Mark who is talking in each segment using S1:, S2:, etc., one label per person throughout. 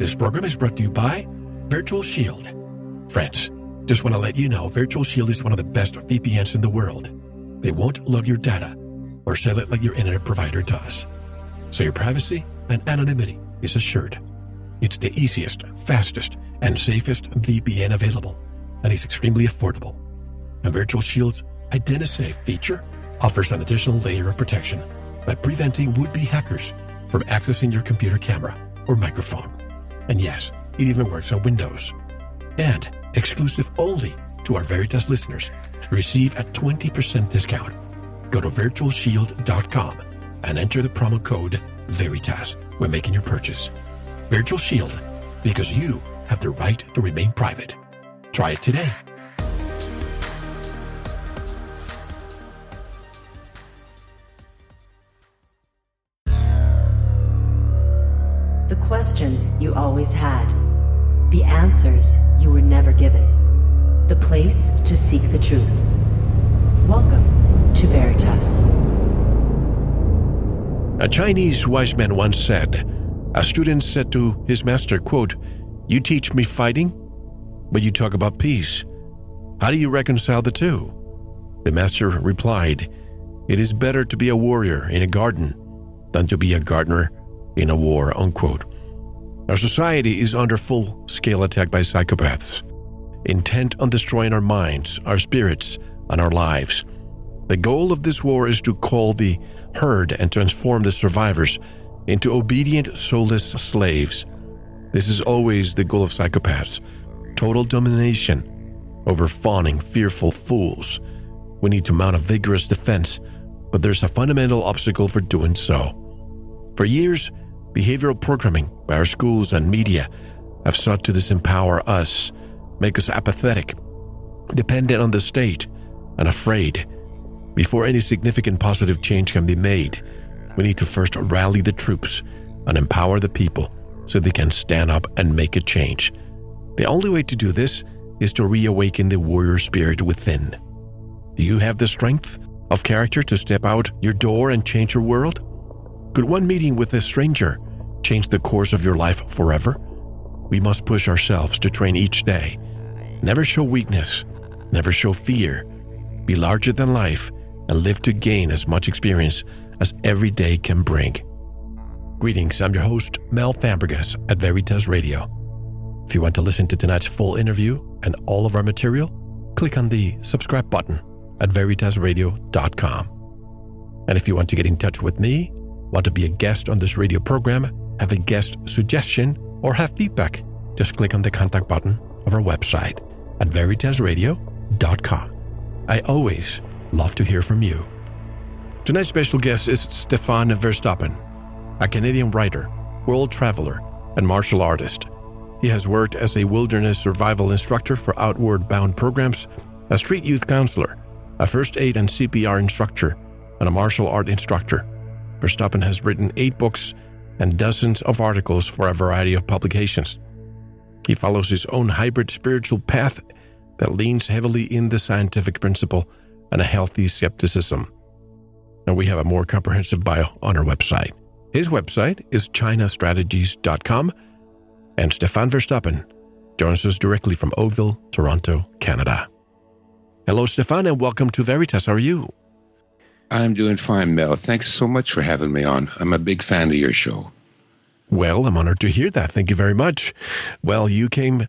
S1: This program is brought to you by Virtual Shield. Friends, just want to let you know Virtual Shield is one of the best VPNs in the world. They won't log your data or sell it like your internet provider does. So your privacy and anonymity is assured. It's the easiest, fastest, and safest VPN available, and it's extremely affordable. And Virtual Shield's IdentiSafe feature offers an additional layer of protection by preventing would-be hackers from accessing your computer camera or microphone. And yes, it even works on Windows. And exclusive only to our Veritas listeners, receive a 20% discount. Go to virtualshield.com and enter the promo code VERITAS when making your purchase. Virtual Shield, because you have the right to remain private. Try it today.
S2: Questions you always had, the answers you were never given, the place to seek the truth. Welcome to Veritas.
S1: A Chinese wise man once said, a student said to his master, quote, You teach me fighting, but you talk about peace. How do you reconcile the two? The master replied, It is better to be a warrior in a garden than to be a gardener in a war. Unquote. Our society is under full scale attack by psychopaths, intent on destroying our minds, our spirits, and our lives. The goal of this war is to call the herd and transform the survivors into obedient, soulless slaves. This is always the goal of psychopaths total domination over fawning, fearful fools. We need to mount a vigorous defense, but there's a fundamental obstacle for doing so. For years, behavioral programming by our schools and media have sought to disempower us, make us apathetic, dependent on the state, and afraid. Before any significant positive change can be made, we need to first rally the troops and empower the people so they can stand up and make a change. The only way to do this is to reawaken the warrior spirit within. Do you have the strength of character to step out your door and change your world? Could one meeting with this stranger change the course of your life forever? We must push ourselves to train each day. Never show weakness, never show fear. Be larger than life and live to gain as much experience as every day can bring. Greetings, I'm your host, Mel Fabregas at Veritas Radio. If you want to listen to tonight's full interview and all of our material, click on the subscribe button at veritasradio.com. And if you want to get in touch with me, want to be a guest on this radio program, have a guest suggestion, or have feedback, just click on the contact button of our website at veritasradio.com. I always love to hear from you. Tonight's special guest is Stefan Verstappen, a Canadian writer, world traveler, and martial artist. He has worked as a wilderness survival instructor for Outward Bound programs, a street youth counselor, a first aid and CPR instructor, and a martial art instructor. Verstappen has written eight books and dozens of articles for a variety of publications. He follows his own hybrid spiritual path that leans heavily in the scientific principle and a healthy skepticism. And we have a more comprehensive bio on our website. His website is chinastrategies.com, and Stefan Verstappen joins us directly from Oakville, Toronto, Canada. Hello, Stefan, and welcome to Veritas. How are you?
S3: I'm doing fine, Mel. Thanks so much for having me on. I'm a big fan of your show.
S1: Well, I'm honored to hear that. Thank you very much. Well, you came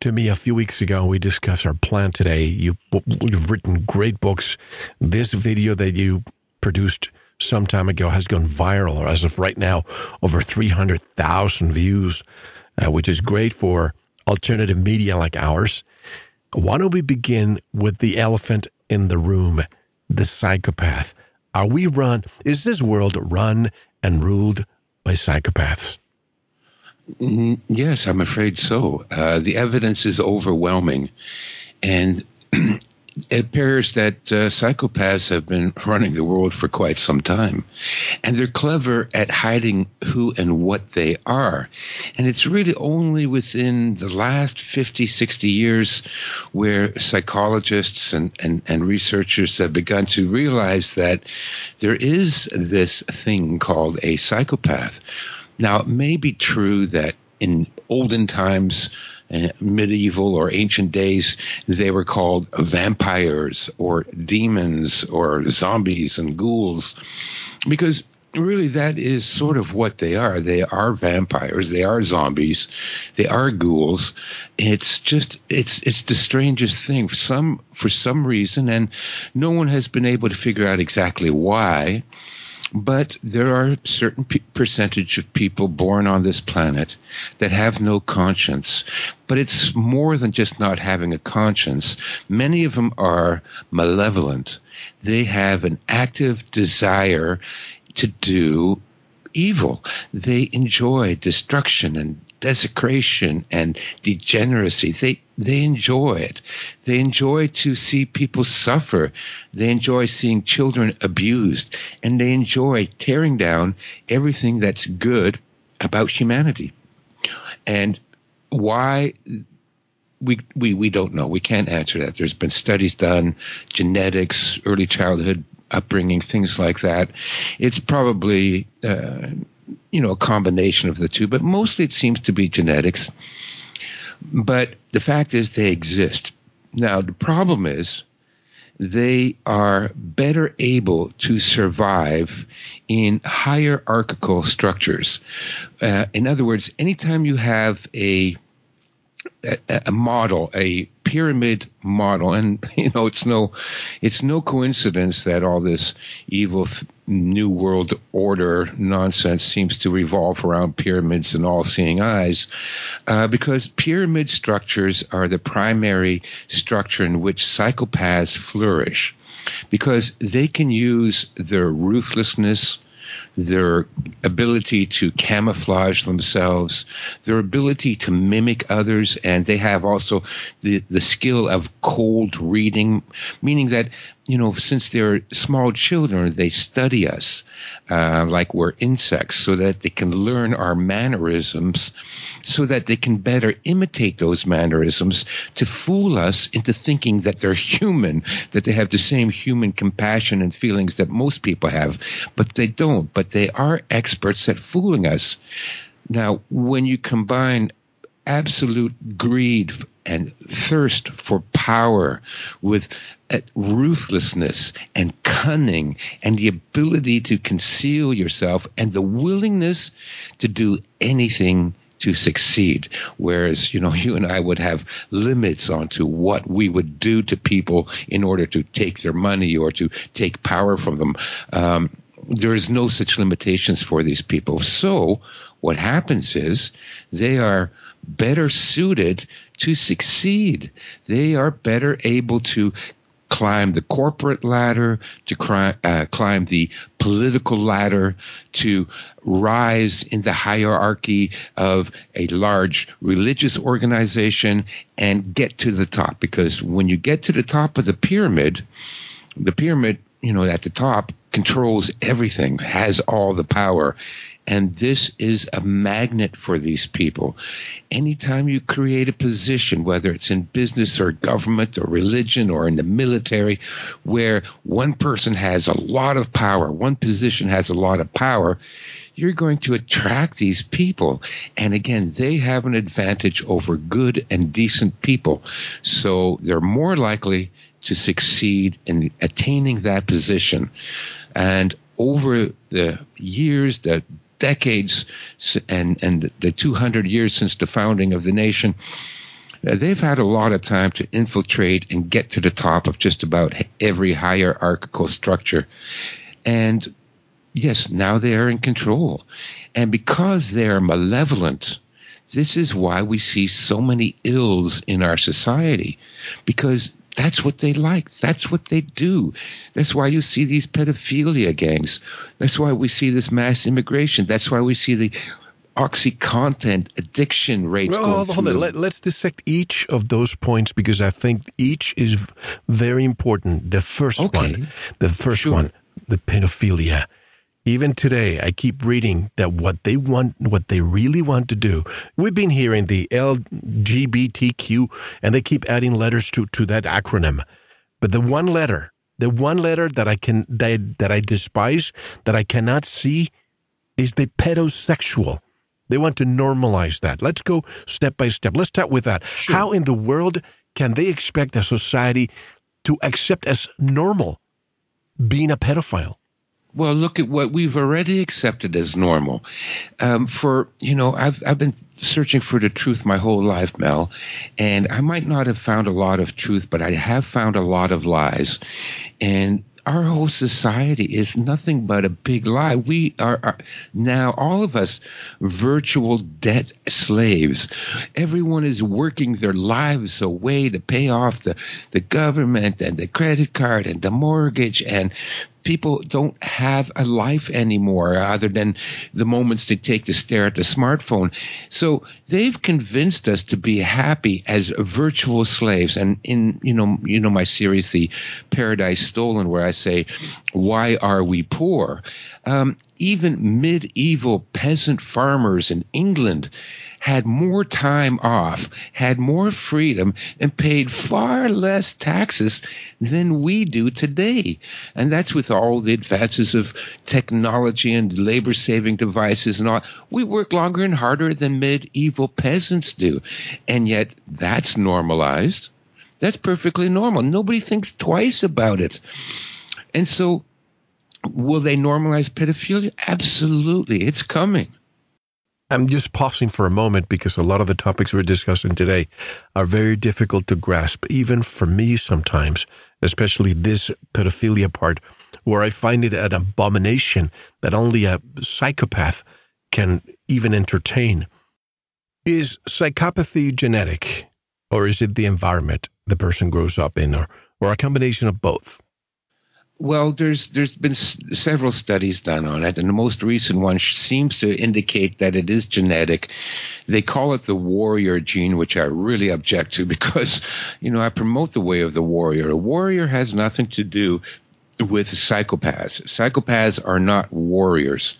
S1: to me a few weeks ago and we discussed our plan today. You, you've written great books. This video that you produced some time ago has gone viral, as of right now, over 300,000 views, uh, which is great for alternative media like ours. Why don't we begin with the elephant in the room, the psychopath? Are we run? Is this world run and ruled by psychopaths?
S3: Yes, I'm afraid so. Uh, the evidence is overwhelming. And it appears that uh, psychopaths have been running the world for quite some time. And they're clever at hiding who and what they are. And it's really only within the last 50, 60 years where psychologists and, and, and researchers have begun to realize that there is this thing called a psychopath. Now, it may be true that in olden times, Uh, medieval or ancient days, they were called vampires or demons or zombies and ghouls, because really that is sort of what they are. They are vampires. They are zombies. They are ghouls. It's just it's it's the strangest thing. For some for some reason, and no one has been able to figure out exactly why. But there are certain p- percentage of people born on this planet that have no conscience. But it's more than just not having a conscience. Many of them are malevolent. They have an active desire to do evil. They enjoy destruction and desecration and degeneracy. They they enjoy it. They enjoy to see people suffer. They enjoy seeing children abused, and they enjoy tearing down everything that's good about humanity. And why we, we, we don't know. We can't answer that. There's been studies done, genetics, early childhood upbringing, things like that. It's probably, uh, you know, a combination of the two, but mostly it seems to be genetics. But the fact is they exist. Now, the problem is they are better able to survive in hierarchical structures. Uh, in other words, anytime you have a a, a model, a pyramid model, and you know it's no, it's no coincidence that all this evil new world order nonsense seems to revolve around pyramids and all-seeing eyes, uh, because pyramid structures are the primary structure in which psychopaths flourish, because they can use their ruthlessness their ability to camouflage themselves, their ability to mimic others, and they have also the, the skill of cold reading, meaning that, you know, since they're small children, they study us uh, like we're insects so that they can learn our mannerisms so that they can better imitate those mannerisms to fool us into thinking that they're human, that they have the same human compassion and feelings that most people have, but they don't. But they are experts at fooling us. Now, when you combine absolute greed and thirst for power with uh, ruthlessness and cunning and the ability to conceal yourself and the willingness to do anything to succeed. Whereas, you know, you and I would have limits onto what we would do to people in order to take their money or to take power from them. Um, there is no such limitations for these people. So what happens is they are better suited to succeed. They are better able to climb the corporate ladder, to uh, climb the political ladder, to rise in the hierarchy of a large religious organization and get to the top. Because when you get to the top of the pyramid, the pyramid, you know, at the top controls everything, has all the power. And this is a magnet for these people. Anytime you create a position, whether it's in business or government or religion or in the military, where one person has a lot of power, one position has a lot of power, you're going to attract these people. And again, they have an advantage over good and decent people. So they're more likely to succeed in attaining that position. And over the years, the decades and, and the 200 years since the founding of the nation, uh, they've had a lot of time to infiltrate and get to the top of just about every hierarchical structure. And yes, now they are in control. And because they are malevolent, this is why we see so many ills in our society because that's what they like. That's what they do. That's why you see these pedophilia gangs. That's why we see this mass immigration. That's why we see the oxycontin addiction rates.
S1: Well, hold, hold on. Let, us dissect each of those points because I think each is very important. The first okay. one, the first sure. one, the pedophilia even today, I keep reading that what they want, what they really want to do. We've been hearing the LGBTQ, and they keep adding letters to, to that acronym. But the one letter, the one letter that I can that, that I despise, that I cannot see, is the pedosexual. They want to normalize that. Let's go step by step. Let's start with that. Sure. How in the world can they expect a society to accept as normal being a pedophile?
S3: Well, look at what we've already accepted as normal. Um, for you know, I've I've been searching for the truth my whole life, Mel, and I might not have found a lot of truth, but I have found a lot of lies. And our whole society is nothing but a big lie. We are, are, now all of us virtual debt slaves. Everyone is working their lives away to pay off the, the government and the credit card and the mortgage and people don't have a life anymore other than the moments they take to stare at the smartphone. So they've convinced us to be happy as virtual slaves. And in you know you know my series, The Paradise Stolen, where I say, why are we poor? Um, even medieval peasant farmers in England had more time off, had more freedom, and paid far less taxes than we do today. And that's with all the advances of technology and labor saving devices and all. We work longer and harder than medieval peasants do. And yet that's normalized. That's perfectly normal. Nobody thinks twice about it. And so, will they normalize pedophilia? Absolutely. It's coming.
S1: I'm just pausing for a moment because a lot of the topics we're discussing today are very difficult to grasp, even for me sometimes, especially this pedophilia part, where I find it an abomination that only a psychopath can even entertain. Is psychopathy genetic, or is it the environment the person grows up in, or, or a combination of both?
S3: Well, there's there's been s- several studies done on it, and the most recent one seems to indicate that it is genetic. They call it the warrior gene, which I really object to because, you know, I promote the way of the warrior. A warrior has nothing to do with psychopaths. Psychopaths are not warriors,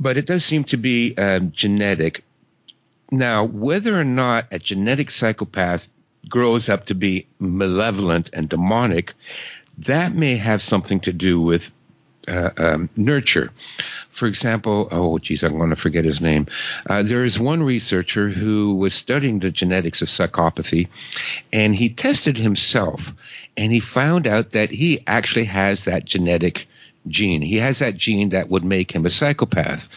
S3: but it does seem to be um, genetic. Now, whether or not a genetic psychopath grows up to be malevolent and demonic that may have something to do with uh, um, nurture. For example, oh, geez, I'm going to forget his name. Uh, there is one researcher who was studying the genetics of psychopathy, and he tested himself, and he found out that he actually has that genetic gene. He has that gene that would make him a psychopath.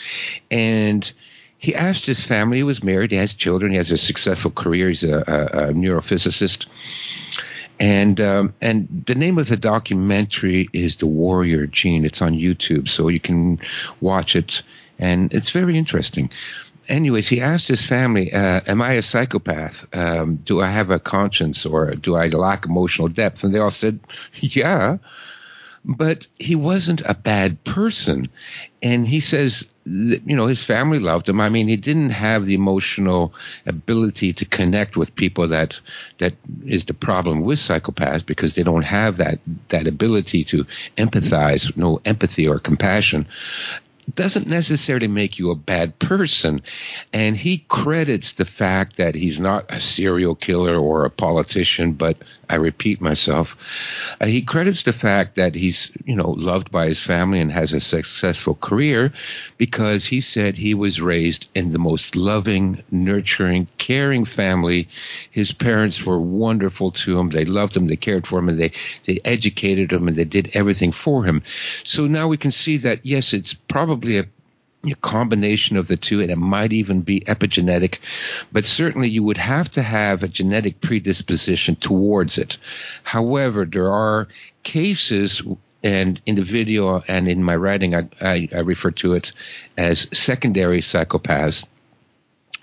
S3: And he asked his family, he was married, he has children, he has a successful career, he's a, a, a neurophysicist and um, and the name of the documentary is The Warrior Gene. It's on YouTube, so you can watch it, and it's very interesting. Anyways, he asked his family, uh, "Am I a psychopath? Um, do I have a conscience, or do I lack emotional depth?" And they all said, "Yeah." But he wasn't a bad person. And he says, that, you know, his family loved him. I mean, he didn't have the emotional ability to connect with people that that is the problem with psychopaths because they don't have that that ability to empathize, no empathy or compassion doesn't necessarily make you a bad person. And he credits the fact that he's not a serial killer or a politician, but I repeat myself, uh, he credits the fact that he's, you know, loved by his family and has a successful career because he said he was raised in the most loving, nurturing, caring family. His parents were wonderful to him. They loved him, they cared for him, and they, they educated him and they did everything for him. So now we can see that, yes, it's probably a a combination of the two, and it might even be epigenetic, but certainly you would have to have a genetic predisposition towards it. However, there are cases, and in the video and in my writing, I, I, I refer to it as secondary psychopaths.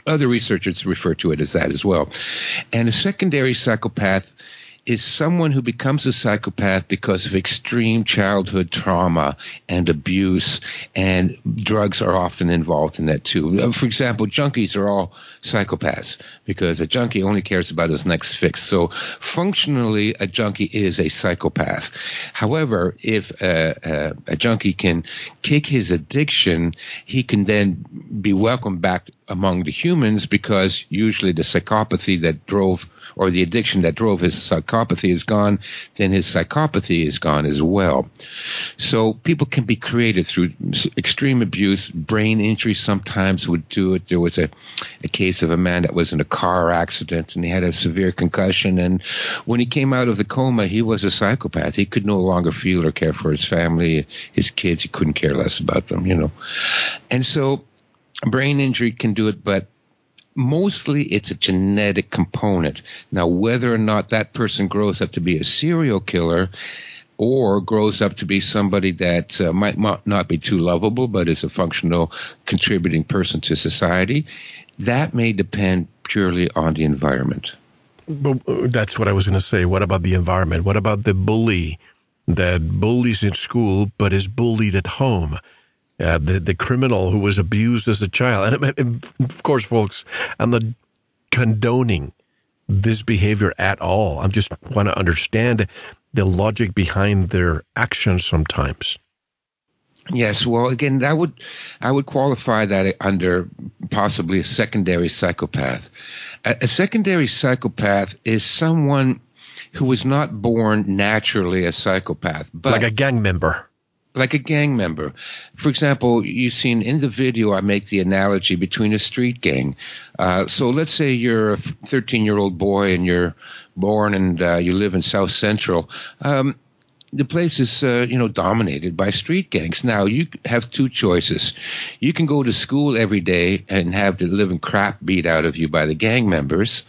S3: Other researchers refer to it as that as well. And a secondary psychopath is someone who becomes a psychopath because of extreme childhood trauma and abuse, and drugs are often involved in that too. Uh, for example, junkies are all psychopaths because a junkie only cares about his next fix. So functionally, a junkie is a psychopath. However, if a, a, a junkie can kick his addiction, he can then be welcomed back among the humans because usually the psychopathy that drove or the addiction that drove his psychopathy is gone, then his psychopathy is gone as well. So people can be created through extreme abuse. Brain injury sometimes would do it. There was a, a case of a man that was in a car accident and he had a severe concussion. And when he came out of the coma, he was a psychopath. He could no longer feel or care for his family, his kids. He couldn't care less about them, you know. And so brain injury can do it, but mostly it's a genetic component. Now, whether or not that person grows up to be a serial killer or grows up to be somebody that uh, might not be too lovable, but is a functional, contributing person to society, that may depend purely on the environment.
S1: But uh, that's what I was going to say. What about the environment? What about the bully that bullies in school but is bullied at home? Uh, the the criminal who was abused as a child. And, and of course, folks, I'm not condoning this behavior at all. I just want to understand the logic behind their actions sometimes.
S3: Yes, well, again, that would I would qualify that under possibly a secondary psychopath. A, a secondary psychopath is someone who was not born naturally a psychopath,
S1: but like a gang member
S3: like a gang member. For example, you've seen in the video, I make the analogy between a street gang. Uh, so let's say you're a 13 year old boy and you're born and uh, you live in South Central. Um, the place is, uh, you know, dominated by street gangs. Now you have two choices. You can go to school every day and have the living crap beat out of you by the gang members,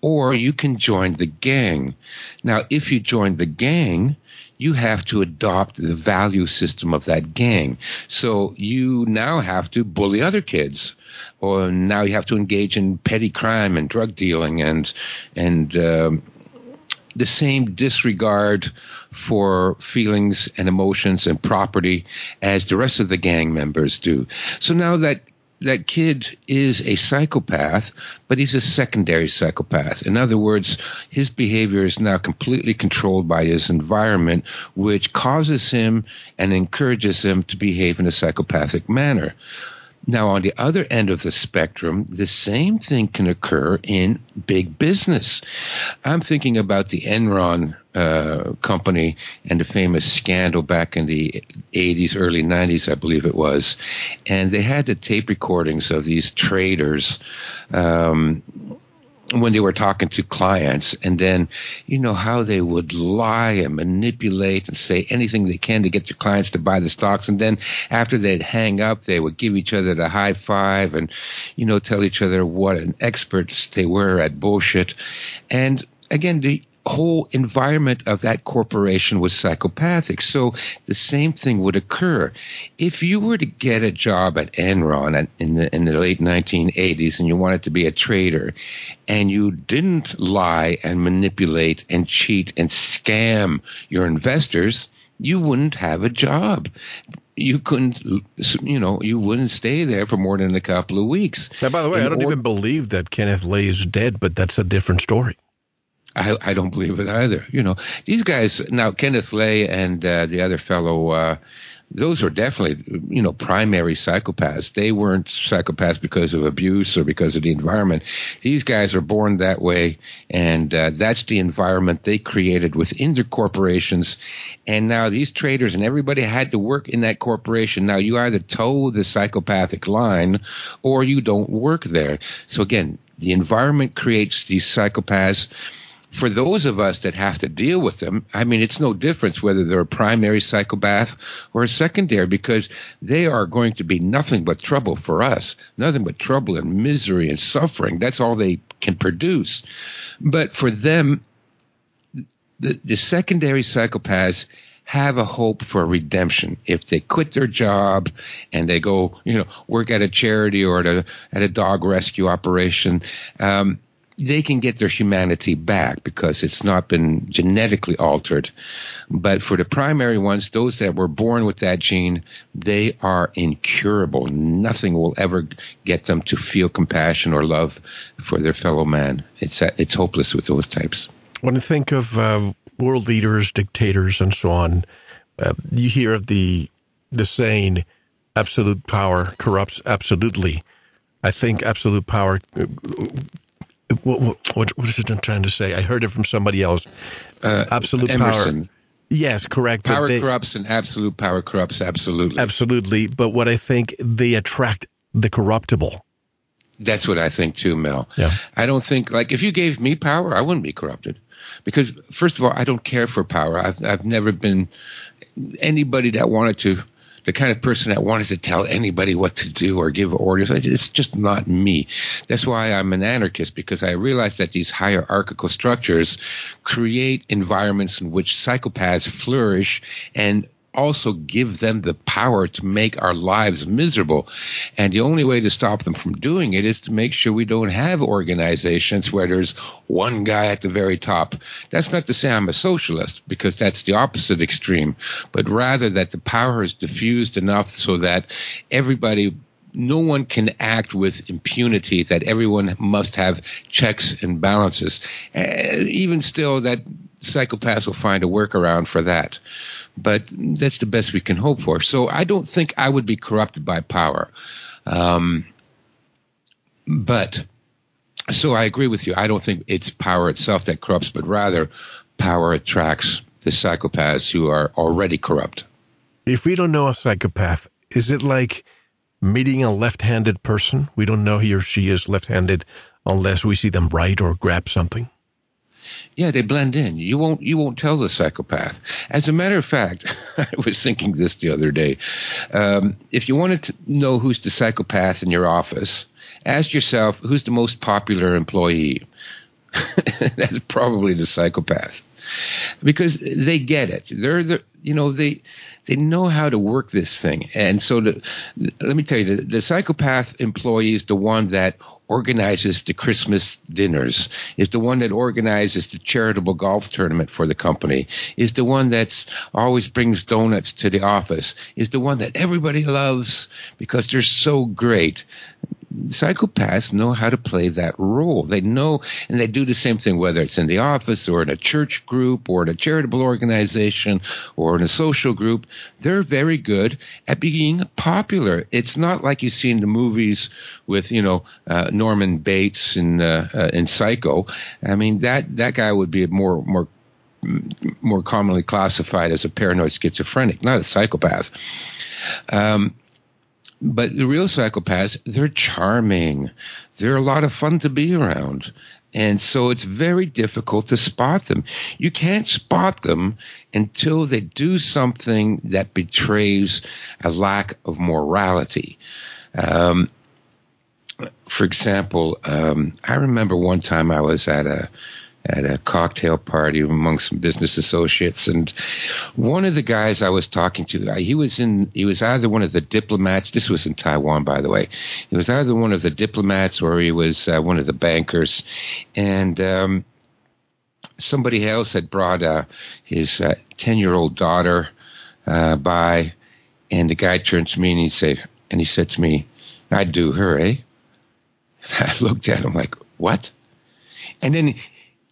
S3: or you can join the gang. Now, if you join the gang, you have to adopt the value system of that gang. So you now have to bully other kids, or now you have to engage in petty crime and drug dealing and and um, the same disregard for feelings and emotions and property as the rest of the gang members do. So now that that kid is a psychopath, but he's a secondary psychopath. In other words, his behavior is now completely controlled by his environment, which causes him and encourages him to behave in a psychopathic manner. Now, on the other end of the spectrum, the same thing can occur in big business. I'm thinking about the Enron uh, company and the famous scandal back in the 80s, early 90s, I believe it was. And they had the tape recordings of these traders. Um, when they were talking to clients and then you know how they would lie and manipulate and say anything they can to get their clients to buy the stocks. And then after they'd hang up they would give each other the high five and you know tell each other what an experts they were at bullshit. And again the whole environment of that corporation was psychopathic. So the same thing would occur. If you were to get a job at Enron in the, in the late 1980s and you wanted to be a trader and you didn't lie and manipulate and cheat and scam your investors, you wouldn't have a job you couldn't, you know, you wouldn't stay there for more than a couple of weeks.
S1: Now, by the way, In I don't or- even believe that Kenneth Lay is dead, but that's a different story.
S3: I, I don't believe it either. You know, these guys now, Kenneth Lay and uh, the other fellow, uh, those were definitely, you know, primary psychopaths. They weren't psychopaths because of abuse or because of the environment. These guys are born that way, and uh, that's the environment they created within their corporations. And now these traders and everybody had to work in that corporation. Now you either toe the psychopathic line or you don't work there. So again, the environment creates these psychopaths for those of us that have to deal with them, I mean, it's no difference whether they're a primary psychopath or a secondary because they are going to be nothing but trouble for us, nothing but trouble and misery and suffering. That's all they can produce. But for them, the, the secondary psychopaths have a hope for redemption. If they quit their job and they go, you know, work at a charity or at a, at a dog rescue operation, um, they can get their humanity back because it's not been genetically altered. But for the primary ones, those that were born with that gene, they are incurable. Nothing will ever get them to feel compassion or love for their fellow man. It's it's hopeless with those types.
S1: When you think of uh, world leaders, dictators, and so on, uh, you hear the the saying, "Absolute power corrupts absolutely." I think absolute power. What, what, what is it I'm trying to say? I heard it from somebody else.
S3: Uh,
S1: absolute
S3: Emerson.
S1: power. Yes, correct.
S3: Power
S1: they-
S3: corrupts and absolute power corrupts absolutely.
S1: Absolutely. But what I think they attract the corruptible.
S3: That's what I think too, Mel.
S1: Yeah.
S3: I don't think like if you gave me power, I wouldn't be corrupted. Because first of all, I don't care for power. I've I've never been anybody that wanted to the kind of person that wanted to tell anybody what to do or give orders. It's just not me. That's why I'm an anarchist because I realize that these hierarchical structures create environments in which psychopaths flourish and also give them the power to make our lives miserable. And the only way to stop them from doing it is to make sure we don't have organizations where there's one guy at the very top. That's not to say I'm a socialist, because that's the opposite extreme, but rather that the power is diffused enough so that everybody no one can act with impunity that everyone must have checks and balances uh, even still that psychopaths will find a workaround for that but that's the best we can hope for so i don't think i would be corrupted by power um, but so i agree with you i don't think it's power itself that corrupts but rather power attracts the psychopaths who are already corrupt
S1: If we don't know a psychopath, is it like meeting a left handed person? We don't know he or she is left handed unless we see them write or grab something.
S3: Yeah, they blend in. You won't you won't tell the psychopath. As a matter of fact, I was thinking this the other day. Um, if you wanted to know who's the psychopath in your office, ask yourself who's the most popular employee. That's probably the psychopath, because they get it. They're the you know they they know how to work this thing, and so the, let me tell you, the, the psychopath employee is the one that organizes the Christmas dinners, is the one that organizes the charitable golf tournament for the company, is the one that's always brings donuts to the office, is the one that everybody loves because they're so great. Psychopaths know how to play that role. They know, and they do the same thing, whether it's in the office or in a church group or in a charitable organization or in a social group. They're very good at being popular. It's not like you see in the movies with, you know, uh, Norman Bates in, uh, uh, in Psycho. I mean, that, that guy would be more, more, more commonly classified as a paranoid schizophrenic, not a psychopath. Um, but the real psychopaths, they're charming. They're a lot of fun to be around. And so it's very difficult to spot them. You can't spot them until they do something that betrays a lack of morality. Um, for example, um, I remember one time I was at a at a cocktail party among some business associates, and one of the guys I was talking to, he was in, he was either one of the diplomats. This was in Taiwan, by the way. He was either one of the diplomats or he was uh, one of the bankers, and um, somebody else had brought uh, his ten-year-old daughter uh, by, and the guy turned to me and he said, and he said to me, "I'd do her, eh?" I looked at him like, "What?" And then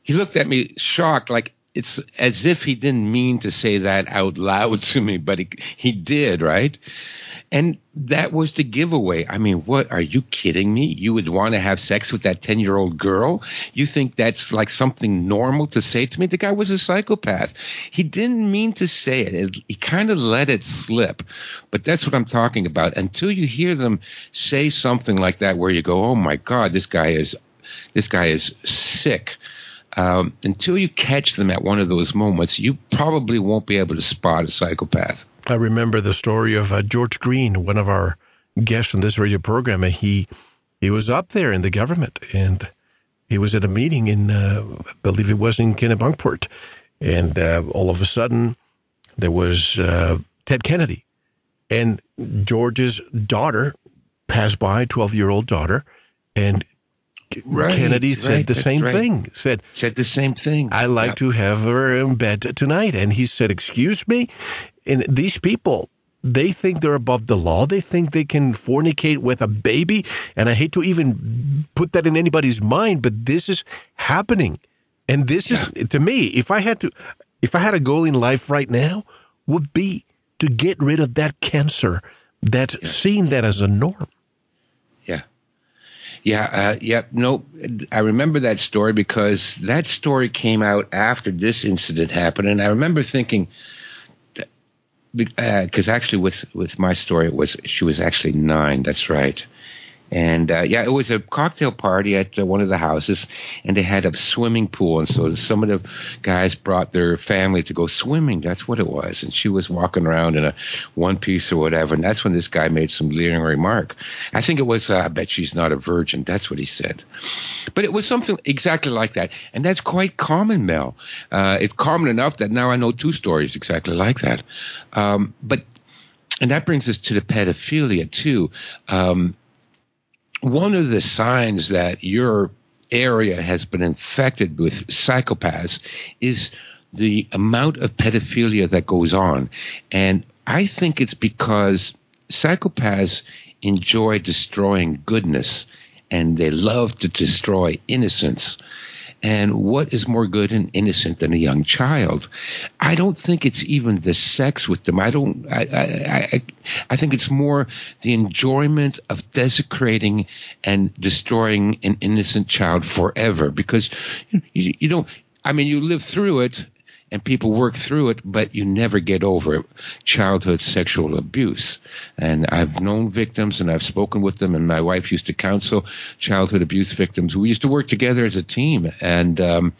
S3: he looked at me shocked, like it's as if he didn't mean to say that out loud to me, but he, he did, right? And that was the giveaway. I mean, what are you kidding me? You would want to have sex with that 10 year old girl? You think that's like something normal to say to me? The guy was a psychopath. He didn't mean to say it. it he kind of let it slip. But that's what I'm talking about. Until you hear them say something like that, where you go, oh my God, this guy is, this guy is sick um, until you catch them at one of those moments, you probably won't be able to spot a psychopath.
S1: I remember the story of uh, George Green, one of our guests in this radio program. And he he was up there in the government, and he was at a meeting in, uh, I believe it was in Kennebunkport, and uh, all of a sudden there was uh, Ted Kennedy, and George's daughter passed by, twelve year old daughter, and
S3: Right,
S1: Kennedy said
S3: right,
S1: the same
S3: right.
S1: thing. Said,
S3: Said the same thing.
S1: I like to have her in bed tonight. And he said, Excuse me? And these people, they think they're above the law. They think they can fornicate with a baby. And I hate to even put that in anybody's mind, but this is happening. And this is, to me, if I had to, if I had a goal in life right now, would be to get rid of that cancer that's seeing that as a norm.
S3: Yeah. Yeah, uh, yeah, no, I remember that story because that story came out after this incident happened, and I remember thinking, because uh, actually with with my story, it was she was actually nine. That's right, and uh, yeah, it was a cocktail party at uh, one of the houses, and they had a swimming pool. And so some of the guys brought their family to go swimming. That's what it was. And she was walking around in a one piece or whatever. And that's when this guy made some leering remark. I think it was, uh, I bet she's not a virgin. That's what he said. But it was something exactly like that. And that's quite common, Mel. Uh, it's common enough that now I know two stories exactly like that. Um, but, and that brings us to the pedophilia too. Um, one of the signs that your area has been infected with psychopaths is the amount of pedophilia that goes on. And I think it's because psychopaths enjoy destroying goodness and they love to destroy innocence. And what is more good and innocent than a young child? I don't think it's even the sex with them. I don't. I. I. I, I think it's more the enjoyment of desecrating and destroying an innocent child forever. Because you, you don't. I mean, you live through it and people work through it, but you never get over it. Childhood sexual abuse. And I've known victims and I've spoken with them, and my wife used to counsel childhood abuse victims. We used to work together as a team, and um,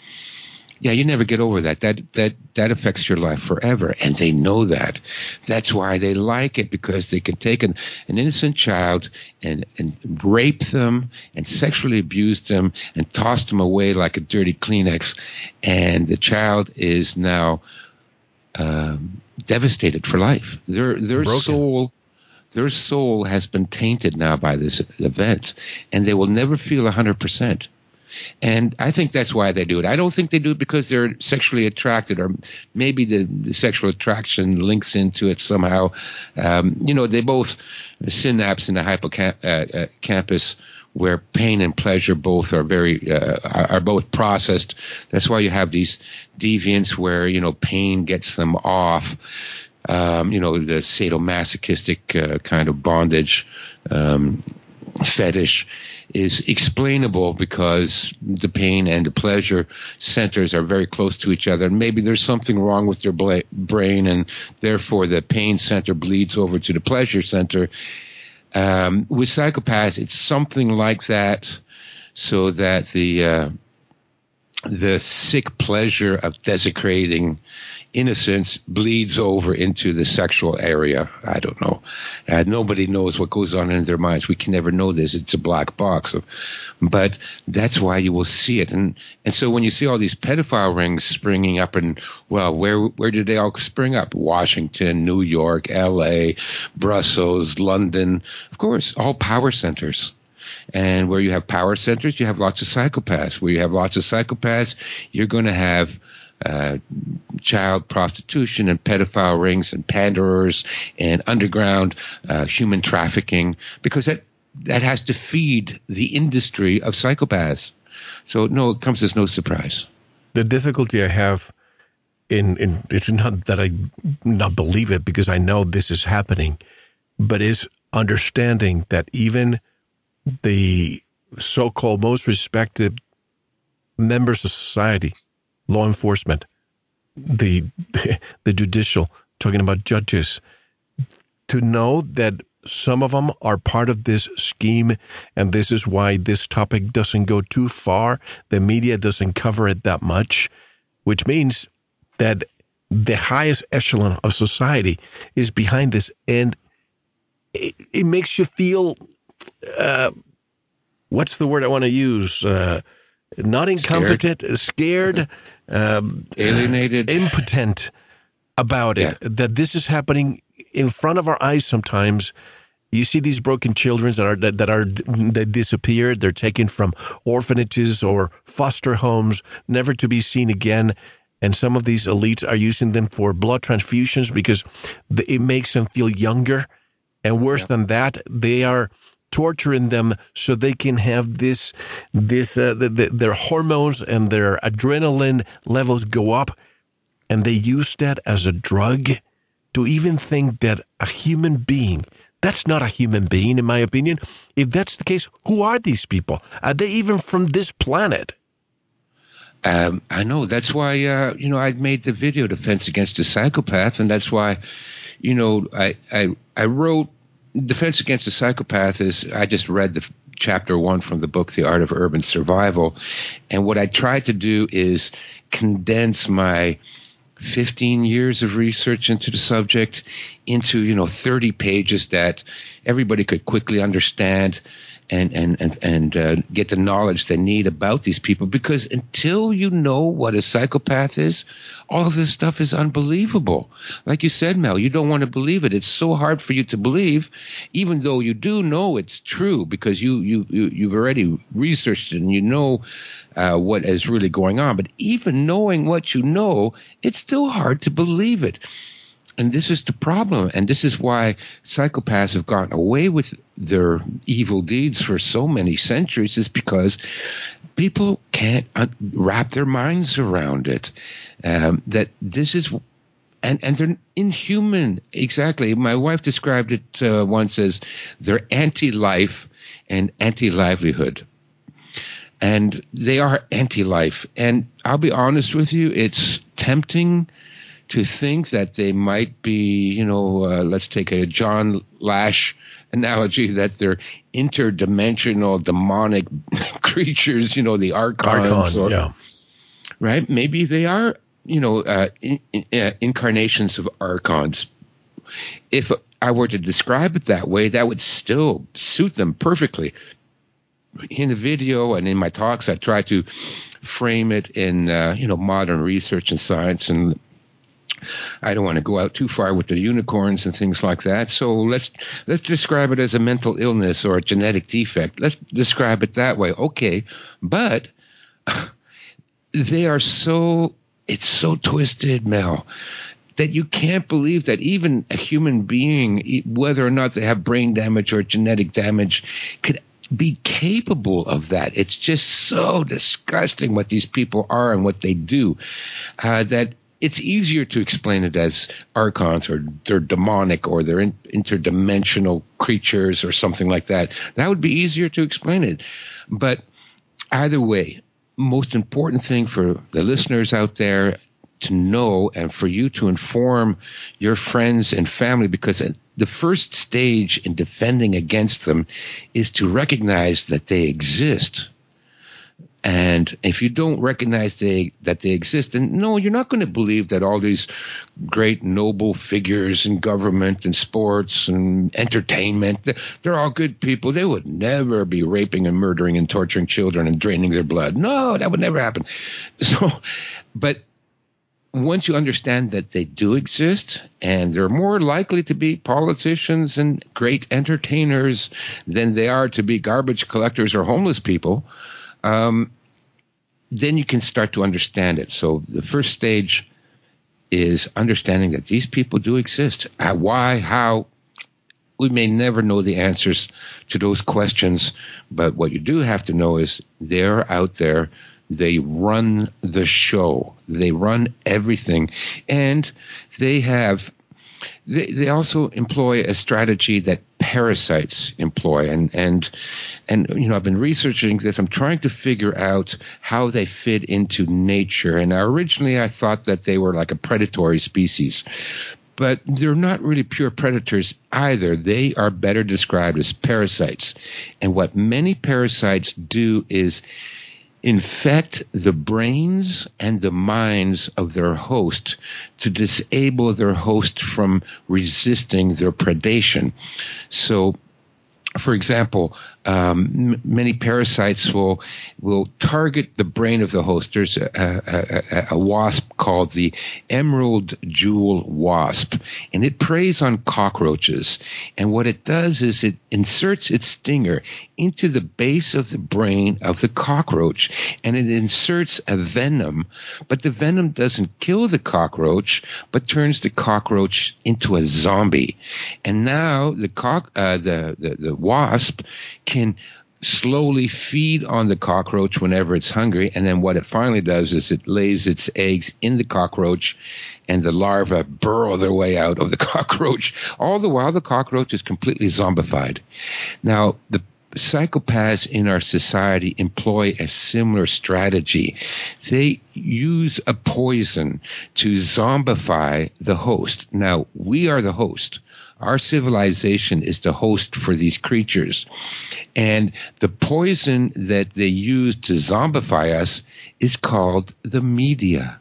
S3: yeah, you never get over that. That that that affects your life forever, and they know that. That's why they like it because they can take an, an innocent child and and rape them and sexually abuse them and toss them away like a dirty Kleenex, and the child is now um, devastated for life. Their their Broken. soul. Their soul has been tainted now by this event, and they will never feel 100%. And I think that's why they do it. I don't think they do it because they're sexually attracted, or maybe the, the sexual attraction links into it somehow. Um, you know, they both synapse in the hippocampus. Uh, uh, where pain and pleasure both are very uh, are, both processed. That's why you have these deviants where you know pain gets them off. Um, you know the sadomasochistic uh, kind of bondage um, fetish, is explainable because the pain and the pleasure centers are very close to each other. And maybe there's something wrong with their bla- brain, and therefore the pain center bleeds over to the pleasure center. Um, with psychopaths, it's something like that, so that the uh, the sick pleasure of desecrating innocence bleeds over into the sexual area. I don't know. Uh, nobody knows what goes on in their minds. We can never know this. It's a black box. But that's why you will see it. And and so when you see all these pedophile rings springing up, and well, where where did they all spring up? Washington, New York, L.A., Brussels, London. Of course, all power centers. And where you have power centers, you have lots of psychopaths. Where you have lots of psychopaths, you're going to have uh, child prostitution and pedophile rings and panderers and underground uh, human trafficking because that that has to feed the industry of psychopaths. So no, it comes as no surprise.
S1: The difficulty I have in in it's not that I not believe it because I know this is happening, but is understanding that even the so-called most respected members of society law enforcement, the the judicial, talking about judges, to know that some of them are part of this scheme, and this is why this topic doesn't go too far. The media doesn't cover it that much, which means that the highest echelon of society is behind this, and it, it makes you feel. Uh, what's the word I want to use? Uh, not incompetent, scared, scared
S3: um, alienated,
S1: impotent about it. Yeah. That this is happening in front of our eyes sometimes. You see these broken children that are that, that are that disappeared. They're taken from orphanages or foster homes, never to be seen again. And some of these elites are using them for blood transfusions because it makes them feel younger. And worse yeah. than that, they are torturing them so they can have this this uh, the, the, their hormones and their adrenaline levels go up and they use that as a drug to even think that a human being That's not a human being, in my opinion. If that's the case, who are these people? Are they even from this planet?
S3: Um, I know. That's why, uh, you know, I made the video Defense Against a Psychopath, and that's why, you know, I, I, I wrote Defense Against a Psychopath is, I just read the chapter one from the book, The Art of Urban Survival. And what I tried to do is condense my 15 years of research into the subject into, you know, 30 pages that everybody could quickly understand and and and and uh, get the knowledge they need about these people because until you know what a psychopath is all of this stuff is unbelievable. Like you said mel you don't want to believe it. It's so hard for you to believe even though you do know it's true because you you, you you've already researched it and you know uh, what is really going on. But even knowing what you know it's still hard to believe it and this is the problem. And this is why psychopaths have gotten away with their evil deeds for so many centuries, is because people can't wrap their minds around it. Um, that this is and and they're inhuman. Exactly. My wife described it uh, once as they're anti-life and anti-livelihood, and they are anti-life. And I'll be honest with you, it's tempting to think that they might be, you know, uh, let's take a John Lash analogy that they're interdimensional demonic creatures, you know, the archons.
S1: Archon, or, yeah.
S3: Right? Maybe they are, you know, uh, in, in, uh, incarnations of archons. If I were to describe it that way, that would still suit them perfectly. In the video and in my talks, I try to frame it in, uh, you know, modern research and science and I don't want to go out too far with the unicorns and things like that. So let's let's describe it as a mental illness or a genetic defect. Let's describe it that way. Okay, but they are so it's so twisted, Mel, that you can't believe that even a human being, whether or not they have brain damage or genetic damage, could be capable of that. It's just so disgusting what these people are and what they do uh, that it's easier to explain it as archons or they're demonic or they're in, interdimensional creatures or something like that. That would be easier to explain it. But either way, most important thing for the listeners out there to know and for you to inform your friends and family because the first stage in defending against them is to recognize that they exist and if you don't recognize they, that they exist, then no, you're not going to believe that all these great noble figures in government and sports and entertainment, they're, they're all good people. They would never be raping and murdering and torturing children and draining their blood. No, that would never happen. So, but once you understand that they do exist and they're more likely to be politicians and great entertainers than they are to be garbage collectors or homeless people, um, then you can start to understand it. So the first stage is understanding that these people do exist. Uh, why, how, we may never know the answers to those questions, but what you do have to know is they're out there. They run the show. They run everything. And they have they, they also employ a strategy that parasites employ. And and and you know I've been researching this. I'm trying to figure out how they fit into nature. And originally I thought that they were like a predatory species but they're not really pure predators either. They are better described as parasites. And what many parasites do is infect the brains and the minds of their host to disable their host from resisting their predation. So for example, um, m- many parasites will will target the brain of the host. There's a, a, a, a, wasp called the emerald jewel wasp, and it preys on cockroaches. And what it does is it inserts its stinger into the base of the brain of the cockroach, and it inserts a venom. But the venom doesn't kill the cockroach, but turns the cockroach into a zombie. And now the cock, uh, the, the the wasp can slowly feed on the cockroach whenever it's hungry. And then what it finally does is it lays its eggs in the cockroach and the larvae burrow their way out of the cockroach. All the while, the cockroach is completely zombified. Now, the psychopaths in our society employ a similar strategy. They use a poison to zombify the host. Now, we are the host. Our civilization is the host for these creatures. And the poison that they use to zombify us is called the media.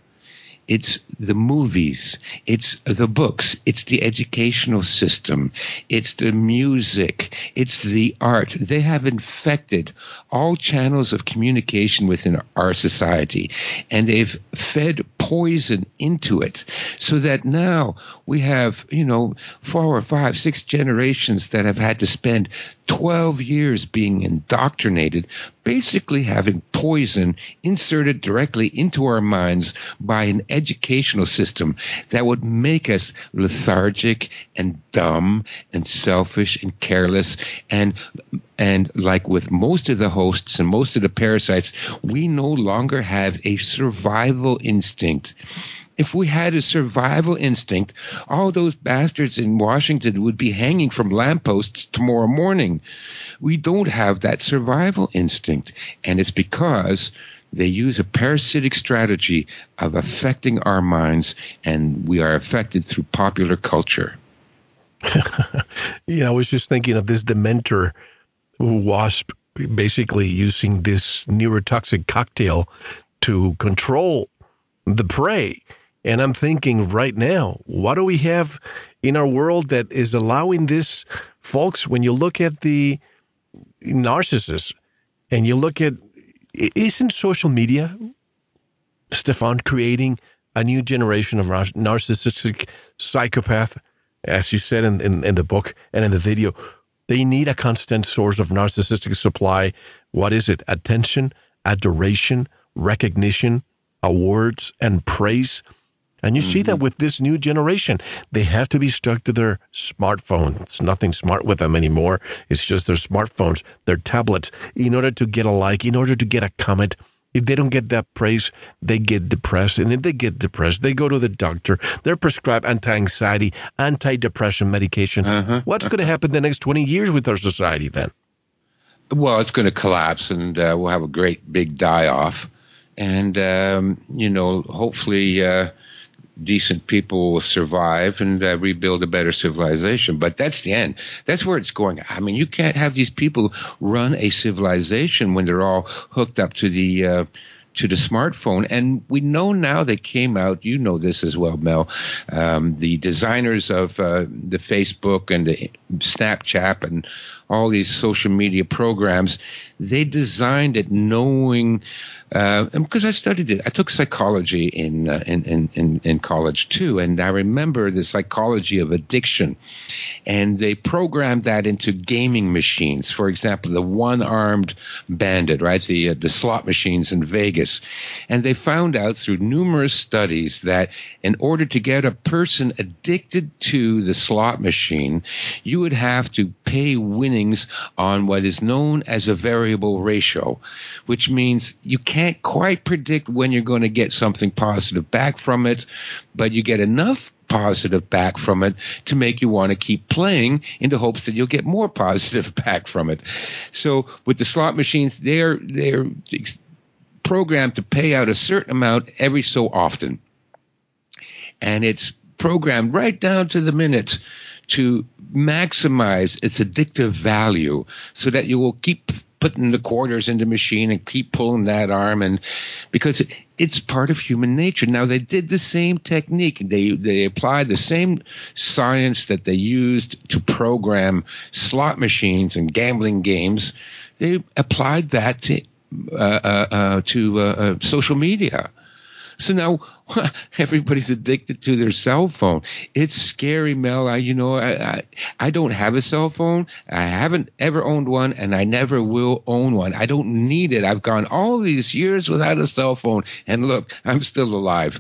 S3: It's the movies. It's the books. It's the educational system. It's the music. It's the art. They have infected all channels of communication within our society and they've fed poison into it so that now we have, you know, four or five, six generations that have had to spend 12 years being indoctrinated, basically having poison inserted directly into our minds by an educational system that would make us lethargic and dumb and selfish and careless. And and like with most of the hosts and most of the parasites, we no longer have a survival instinct. If we had a survival instinct, all those bastards in Washington would be hanging from lampposts tomorrow morning. We don't have that survival instinct, and it's because they use a parasitic strategy of affecting our minds, and we are affected through popular culture.
S1: yeah, I was just thinking of this Dementor wasp basically using this neurotoxic cocktail to control the prey. And I'm thinking right now, what do we have in our world that is allowing this, folks? When you look at the narcissists and you look at, isn't social media, Stefan, creating a new generation of narcissistic psychopath? As you said in, in, in the book and in the video, they need a constant source of narcissistic supply. What is it? Attention, adoration, recognition, awards, and praise. And you mm-hmm. see that mm-hmm. with this new generation. They have to be stuck to their smartphones. It's nothing smart with them anymore. It's just their smartphones, their tablets, in order to get a like, in order to get a comment. If they don't get that praise, they get depressed. And if they get depressed, they go to the doctor. They're prescribed anti anxiety, anti depression medication. Uh-huh. What's going to happen the next 20 years with our society then?
S3: Well, it's going to collapse and uh, we'll have a great big die off. And, um, you know, hopefully. Uh, decent people will survive and uh, rebuild a better civilization. But that's the end. That's where it's going. I mean, you can't have these people run a civilization when they're all hooked up to the. Uh, to the smartphone. And we know now they came out, you know this as well, Mel, um, the designers of uh, the Facebook and the Snapchat and all these social media programs, they designed it knowing uh, because I studied it. I took psychology in, uh, in, in, in, college too, and I remember the psychology of addiction. And they programmed that into gaming machines. For example, the one-armed bandit, right? The, uh, the slot machines in Vegas. And they found out through numerous studies that in order to get a person addicted to the slot machine, you would have to pay on what is known as a variable ratio, which means you can't quite predict when you're going to get something positive back from it, but you get enough positive back from it to make you want to keep playing in the hopes that you'll get more positive back from it. So with the slot machines, they're they're programmed to pay out a certain amount every so often. And it's programmed right down to the minute to maximize its addictive value so that you will keep putting the quarters in the machine and keep pulling that arm and because it's part of human nature. Now they did the same technique. They they applied the same science that they used to program slot machines and gambling games. They applied that to uh, uh, uh, to uh, uh, social media so now everybody's addicted to their cell phone. It's scary, Mel. I, you know, I, I, I don't have a cell phone. I haven't ever owned one and I never will own one. I don't need it. I've gone all these years without a cell phone and look, I'm still alive.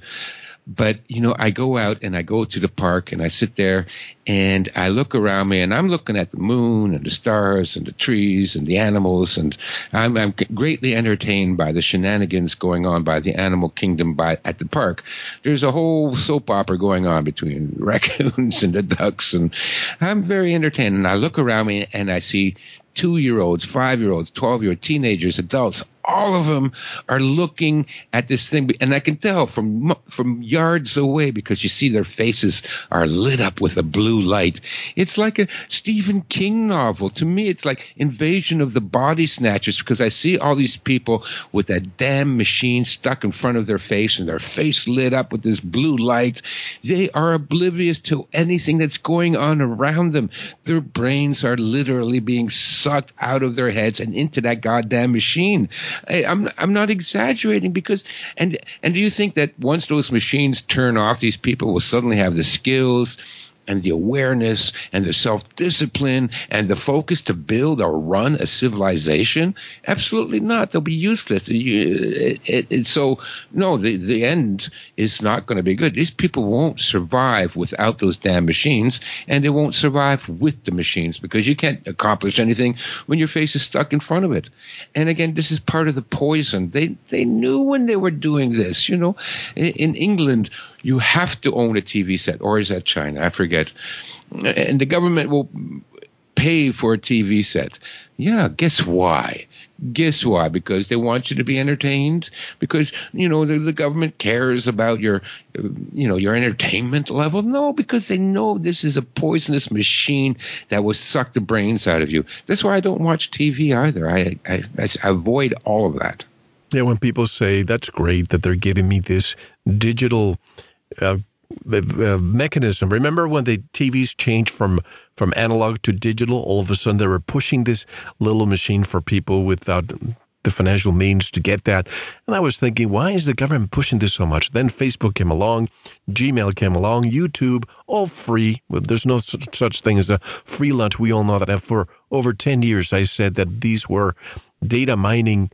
S3: But you know, I go out and I go to the park and I sit there and I look around me and I'm looking at the moon and the stars and the trees and the animals and I'm, I'm greatly entertained by the shenanigans going on by the animal kingdom by at the park. There's a whole soap opera going on between raccoons and the ducks and I'm very entertained and I look around me and I see two year olds, five year olds, 12 year old teenagers, adults, all of them are looking at this thing, and I can tell from from yards away because you see their faces are lit up with a blue light. It's like a Stephen King novel to me. It's like Invasion of the Body Snatchers because I see all these people with that damn machine stuck in front of their face and their face lit up with this blue light. They are oblivious to anything that's going on around them. Their brains are literally being sucked out of their heads and into that goddamn machine. I, I'm I'm not exaggerating because and and do you think that once those machines turn off, these people will suddenly have the skills? And the awareness and the self discipline and the focus to build or run a civilization? Absolutely not. They'll be useless. It, it, it, so, no, the, the end is not going to be good. These people won't survive without those damn machines, and they won't survive with the machines because you can't accomplish anything when your face is stuck in front of it. And again, this is part of the poison. They, they knew when they were doing this. You know, in, in England, you have to own a TV set, or is that China? I forget. And the government will pay for a TV set. Yeah, guess why? Guess why? Because they want you to be entertained. Because you know the, the government cares about your, you know, your entertainment level. No, because they know this is a poisonous machine that will suck the brains out of you. That's why I don't watch TV either. I I, I avoid all of that.
S1: Yeah, when people say that's great that they're giving me this digital uh, uh, mechanism. Remember when the TVs changed from from analog to digital? All of a sudden, they were pushing this little machine for people without the financial means to get that. And I was thinking, why is the government pushing this so much? Then Facebook came along, Gmail came along, YouTube, all free. There's no such, thing as a free lunch. We all know that. For over 10 years, I said that these were data mining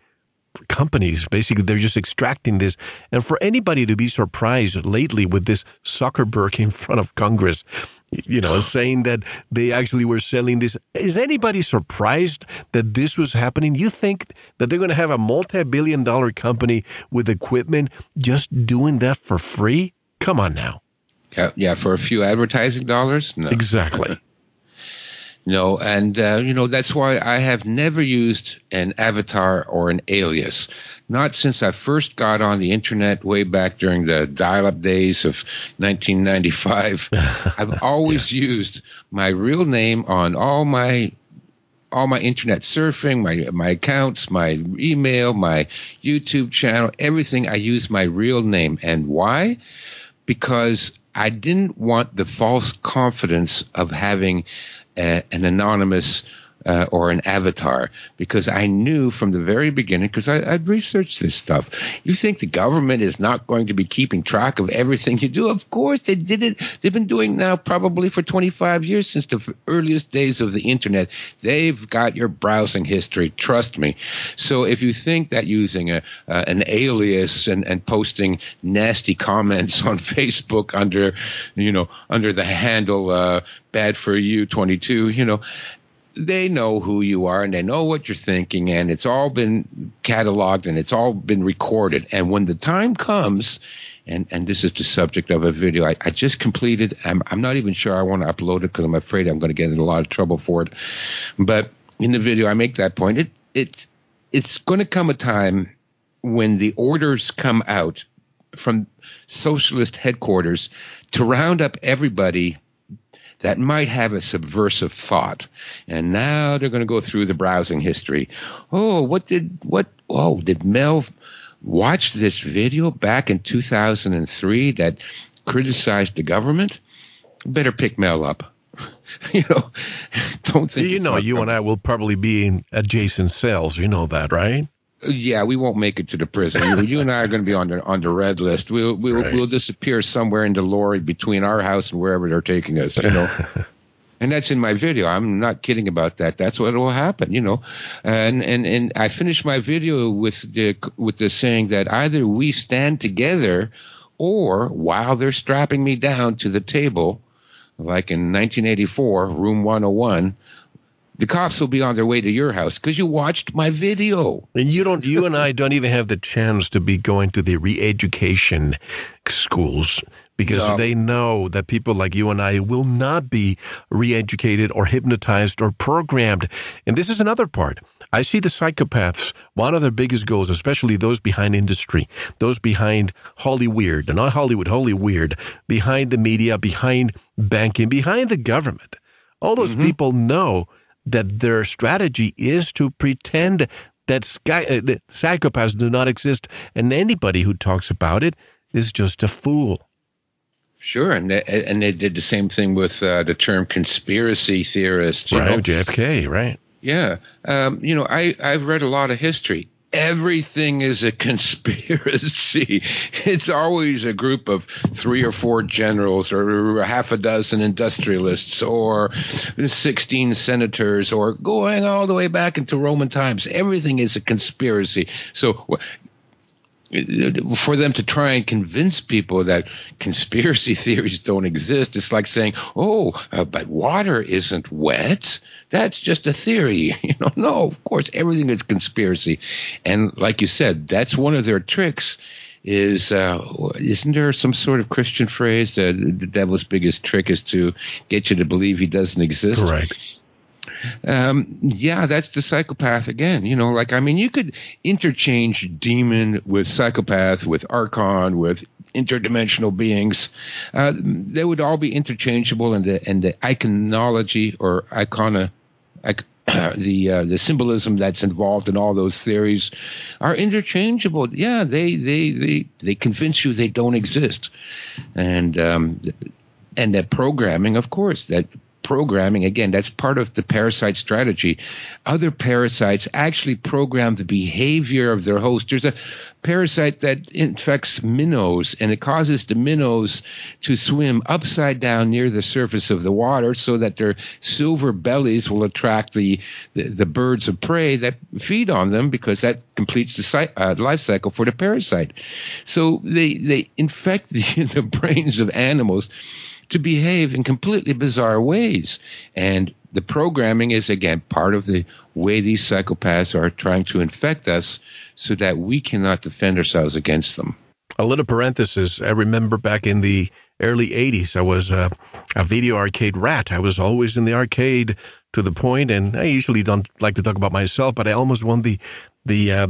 S1: companies. Basically, they're just extracting this. And for anybody to be surprised lately with this Zuckerberg in front of Congress, you know, saying that they actually were selling this, is anybody surprised that this was happening? You think that they're going to have a multi billion dollar company with equipment just doing that for free? Come on now.
S3: Yeah, yeah, for a few advertising dollars?
S1: No. Exactly.
S3: You know, and uh, you know that's why I have never used an avatar or an alias. Not since I first got on the internet way back during the dial-up days of 1995. I've always yeah. used my real name on all my all my internet surfing, my my accounts, my email, my YouTube channel, everything. I use my real name, and why? Because I didn't want the false confidence of having an anonymous uh, or an avatar because I knew from the very beginning because I'd researched this stuff. You think the government is not going to be keeping track of everything you do? Of course, they did it. They've been doing now probably for 25 years since the earliest days of the internet. They've got your browsing history. Trust me. So if you think that using a uh, an alias and, and posting nasty comments on Facebook under you know under the handle uh, bad for you 22 you know they know who you are and they know what you're thinking and it's all been cataloged and it's all been recorded. And when the time comes and and this is the subject of a video I, I just completed I'm, I'm not even sure I want to upload it because I'm afraid I'm going to get in a lot of trouble for it. But in the video I make that point. It it's it's going to come a time when the orders come out from socialist headquarters to round up everybody that might have a subversive thought. And now they're going to go through the browsing history. Oh, what did, what, oh, did Mel watch this video back in 2003 that criticized the government? Better pick Mel up. you know, don't think.
S1: You know, you and I will probably be in adjacent cells. You know that, right?
S3: Yeah, we won't make it to the prison. You, and I are going to be on the on the red list. We'll we'll, right. we'll disappear somewhere in the lorry between our house and wherever they're taking us. You know. and that's in my video. I'm not kidding about that. That's what will happen, you know. And and and I finished my video with the with the saying that either we stand together or while they're strapping me down to the table, like in 1984, room 101, the cops will be on their way to your house because you watched my video.
S1: And you don't, you and I don't even have the chance to be going to the re-education schools because no. they know that people like you and I will not be re-educated or hypnotized or programmed. And this is another part. I see the psychopaths, one of their biggest goals, especially those behind industry, those behind Hollywood, not Hollywood, Hollywood, behind the media, behind banking, behind the government. All those mm-hmm. people know that their strategy is to pretend that, sky, uh, that psychopaths do not exist, and anybody who talks about it is just a fool.
S3: Sure, and they, and they did the same thing with uh, the term conspiracy theorist.
S1: right,
S3: know?
S1: JFK, right?
S3: Yeah, um, you know, I I've read a lot of history. Everything is a conspiracy. It's always a group of three or four generals, or half a dozen industrialists, or sixteen senators, or going all the way back into Roman times. Everything is a conspiracy. So for them to try and convince people that conspiracy theories don't exist, it's like saying, "Oh, uh, but water isn't wet. That's just a theory." You know, no, of course, everything is conspiracy, and like you said, that's one of their tricks. Is uh, isn't there some sort of Christian phrase that the devil's biggest trick is to get you to believe he doesn't exist?
S1: Correct
S3: um, yeah, that's the psychopath again. You know, like I mean, you could interchange demon with psychopath, with archon, with interdimensional beings. Uh, they would all be interchangeable, and the and the iconology or icona. the uh, the symbolism that's involved in all those theories are interchangeable. Yeah, they they they they convince you they don't exist, and um, and that programming, of course, that programming again that's part of the parasite strategy. Other parasites actually program the behavior of their host. There's a parasite that infects minnows and it causes the minnows to swim upside down near the surface of the water so that their silver bellies will attract the the, the birds of prey that feed on them because that completes the uh, life cycle for the parasite. So they they infect the, the brains of animals to behave in completely bizarre ways. And the programming is, again, part of the way these psychopaths are trying to infect us so that we cannot defend ourselves against them.
S1: A little parenthesis I remember back in the early 80s, I was a, a video arcade rat. I was always in the arcade to the point, and I usually don't like to talk about myself, but I almost won the, the uh,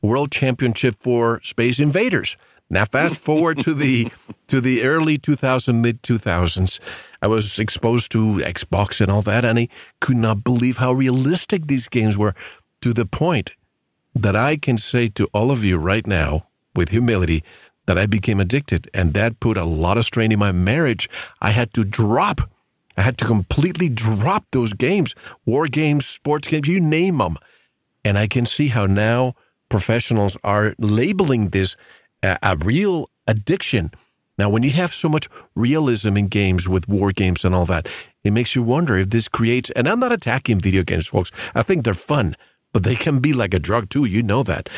S1: World Championship for Space Invaders. Now, fast forward to the to the early 2000s, mid 2000s. I was exposed to Xbox and all that, and I could not believe how realistic these games were. To the point that I can say to all of you right now, with humility, that I became addicted, and that put a lot of strain in my marriage. I had to drop. I had to completely drop those games, war games, sports games, you name them. And I can see how now professionals are labeling this a, a real addiction. Now, when you have so much realism in games with war games and all that, it makes you wonder if this creates, and I'm not attacking video games, folks. I think they're fun, but they can be like a drug too. You know that.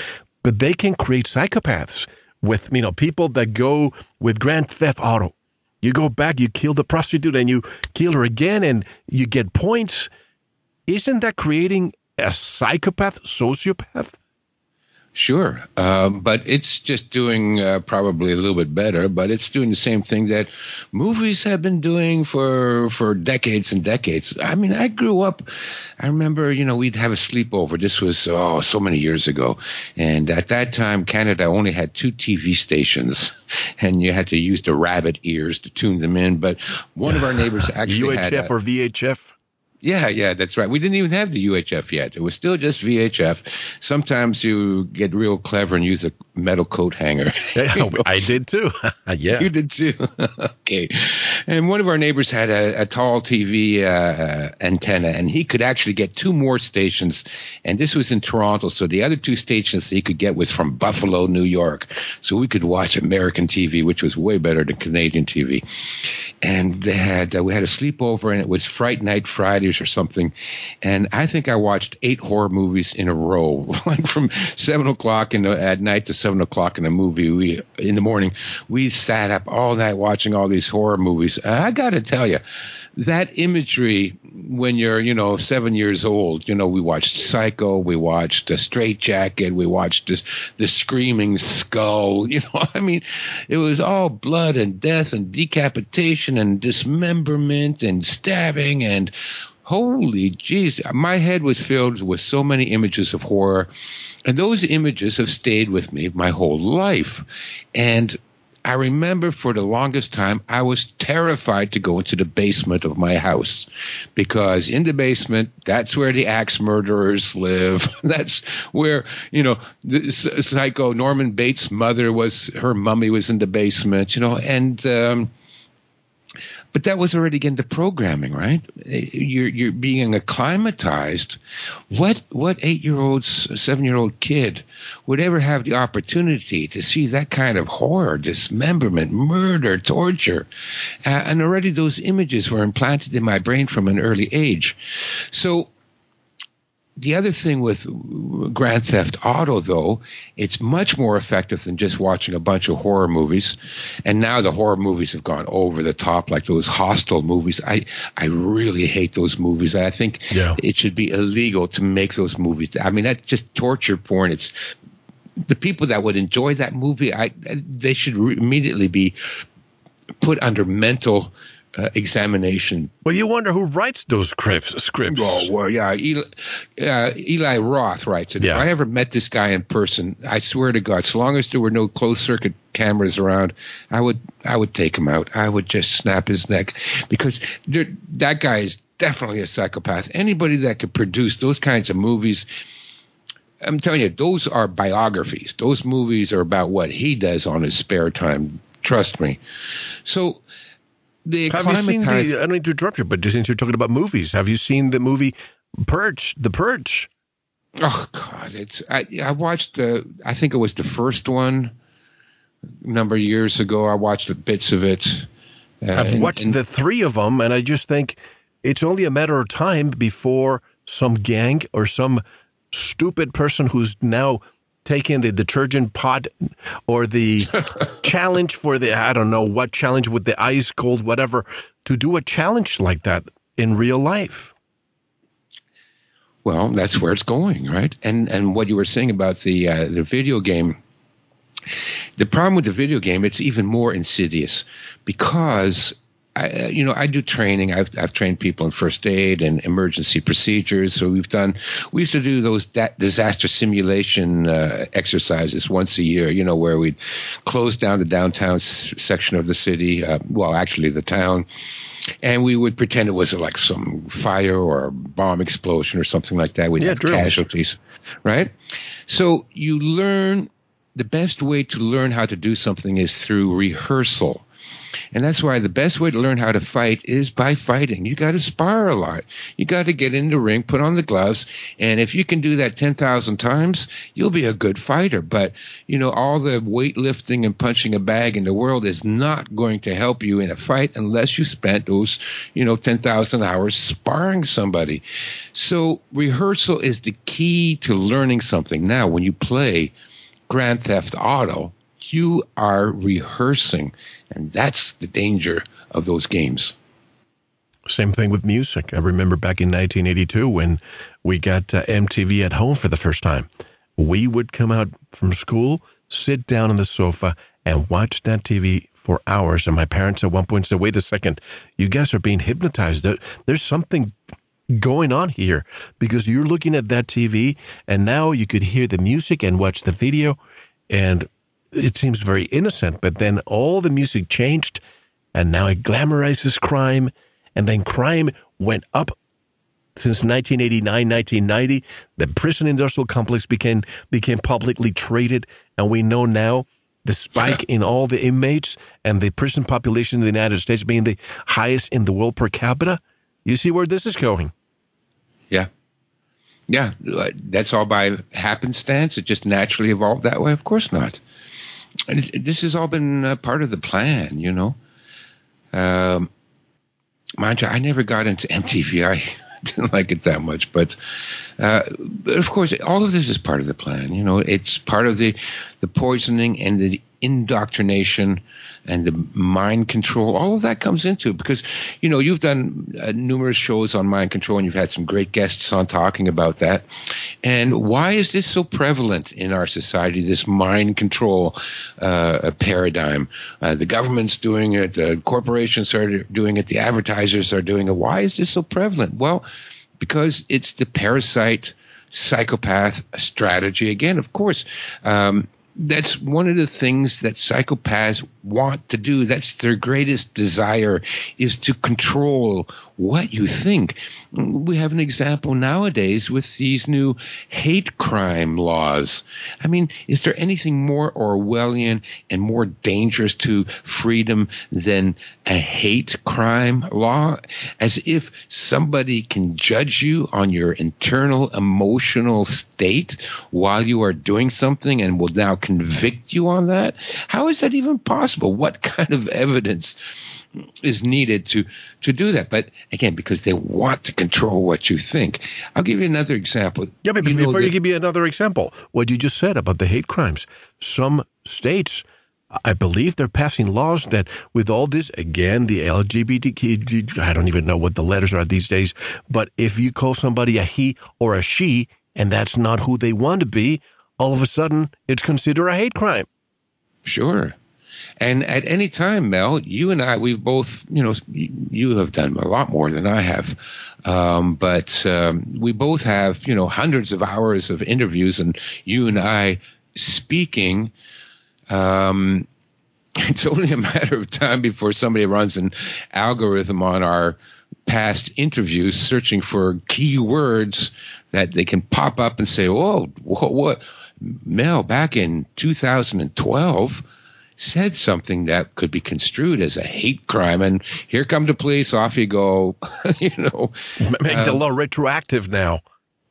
S1: But they can create psychopaths with, you know, people that go with Grand Theft Auto. You go back, you kill the prostitute and you kill her again and you get points. Isn't that creating a psychopath, sociopath?
S3: Sure, um, but it's just doing uh, probably a little bit better. But it's doing the same thing that movies have been doing for for decades and decades. I mean, I grew up. I remember, you know, we'd have a sleepover. This was oh so many years ago, and at that time, Canada only had two TV stations, and you had to use the rabbit ears to tune them in. But one of our neighbors actually
S1: UHF
S3: had
S1: a, or VHF.
S3: Yeah, yeah, that's right. We didn't even have the UHF yet. It was still just VHF. Sometimes you get real clever and use a metal coat hanger.
S1: I did too. yeah.
S3: You did too. okay. And one of our neighbors had a, a tall TV uh, antenna, and he could actually get two more stations. And this was in Toronto. So the other two stations he could get was from Buffalo, New York. So we could watch American TV, which was way better than Canadian TV. And they had uh, we had a sleepover, and it was Fright Night Fridays or something, and I think I watched eight horror movies in a row, like from seven o'clock in the, at night to seven o'clock in the movie. We in the morning we sat up all night watching all these horror movies. I got to tell you that imagery when you're, you know, seven years old, you know, we watched Psycho, we watched The Strait-Jacket, we watched this, the Screaming Skull, you know, I mean, it was all blood and death and decapitation and dismemberment and stabbing and holy jeez, my head was filled with so many images of horror. And those images have stayed with me my whole life. And I remember for the longest time I was terrified to go into the basement of my house because in the basement that's where the axe murderers live. that's where you know the psycho Norman Bates' mother was. Her mummy was in the basement. You know, and um, but that was already in the programming, right? You're you're being acclimatized. What what eight year old, seven year old kid would ever have the opportunity to see that kind of horror, dismemberment, murder, torture, uh, and already those images were implanted in my brain from an early age. So the other thing with Grand Theft Auto, though, it's much more effective than just watching a bunch of horror movies. And now the horror movies have gone over the top, like those Hostel movies. I, I really hate those movies. I think yeah. it should be illegal to make those movies. I mean, that's just torture porn. It's the people that would enjoy that movie. I they should re- immediately be put under mental uh, examination.
S1: Well, you wonder who writes those scripts. scripts.
S3: Oh, well, yeah. Eli, uh, Eli Roth writes it. Yeah. If I ever met this guy in person, I swear to God, so long as there were no closed circuit cameras around, I would I would take him out. I would just snap his neck because that guy is definitely a psychopath. Anybody that could produce those kinds of movies. I'm telling you, those are biographies. Those movies are about what he does on his spare time. Trust me. So
S1: the have you seen the? I don't need to interrupt you, but since you're talking about movies, have you seen the movie Purge? The Purge.
S3: Oh God, it's I, I watched the. I think it was the first one a number of years ago. I watched the bits of it.
S1: Uh, I've watched and, the three of them, and I just think it's only a matter of time before some gang or some stupid person who's now taking the detergent pot or the challenge for the I don't know what challenge with the ice cold whatever to do a challenge like that in real life.
S3: Well, that's where it's going, right? And and what you were saying about the uh, the video game. The problem with the video game, it's even more insidious because I, you know, I do training. I've, I've trained people in first aid and emergency procedures. So we've done, we used to do those disaster simulation uh, exercises once a year, you know, where we'd close down the downtown s- section of the city, uh, well, actually the town, and we would pretend it was like some fire or bomb explosion or something like that. We'd
S1: yeah,
S3: have
S1: drills.
S3: casualties, right? So you learn, the best way to learn how to do something is through rehearsal and that's why the best way to learn how to fight is by fighting. You got to spar a lot. You got to get in the ring, put on the gloves, and if you can do that 10,000 times, you'll be a good fighter. But, you know, all the weightlifting and punching a bag in the world is not going to help you in a fight unless you spent those, you know, 10,000 hours sparring somebody. So rehearsal is the key to learning something. Now, when you play Grand Theft Auto, you are rehearsing. And that's the danger of those games.
S1: Same thing with music. I remember back in 1982 when we got uh, MTV at home for the first time. We would come out from school, sit down on the sofa, and watch that TV for hours. And my parents at one point said, Wait a second, you guys are being hypnotized. There's something going on here because you're looking at that TV and now you could hear the music and watch the video. And it seems very innocent, but then all the music changed and now it glamorizes crime. And then crime went up since 1989, 1990. The prison industrial complex became, became publicly traded. And we know now the spike in all the inmates and the prison population in the United States being the highest in the world per capita. You see where this is going?
S3: Yeah. Yeah. That's all by happenstance. It just naturally evolved that way? Of course not this has all been part of the plan, you know. Um, mind you, I never got into MTV. I didn't like it that much, but, uh, but of course, all of this is part of the plan. You know, it's part of the the poisoning and the indoctrination and the mind control, all of that comes into it because, you know, you've done uh, numerous shows on mind control and you've had some great guests on talking about that. And why is this so prevalent in our society, this mind control uh, paradigm? Uh, the government's doing it, the corporations are doing it, the advertisers are doing it. Why is this so prevalent? Well, because it's the parasite psychopath strategy. Again, of course, um, that's one of the things that psychopaths want to do. That's their greatest desire is to control what you think. We have an example nowadays with these new hate crime laws. I mean, is there anything more Orwellian and more dangerous to freedom than a hate crime law? As if somebody can judge you on your internal emotional state while you are doing something and will now convict you on that? How is that even possible? What kind of evidence? Is needed to to do that. But again, because they want to control what you think. I'll give you another example.
S1: Yeah, but you before you give me another example, what you just said about the hate crimes, some states. I believe they're passing laws that, with all this, again, the LGBTQ, I don't even know what the letters are these days, but if you call somebody a he or a she, and that's not who they want to be, all of a sudden it's considered a hate crime.
S3: Sure. And at any time, Mel, you and I, we've both, you know, you have done a lot more than I have. Um, but um, we both have, you know, hundreds of hours of interviews, and you and I speaking. Um, it's only a matter of time before somebody runs an algorithm on our past interviews searching for keywords that they can pop up and say, "Oh, what, what Mel back in 2012 said something that could be construed as a hate crime, and here come the police, off you go. you know,
S1: make um, the law retroactive now.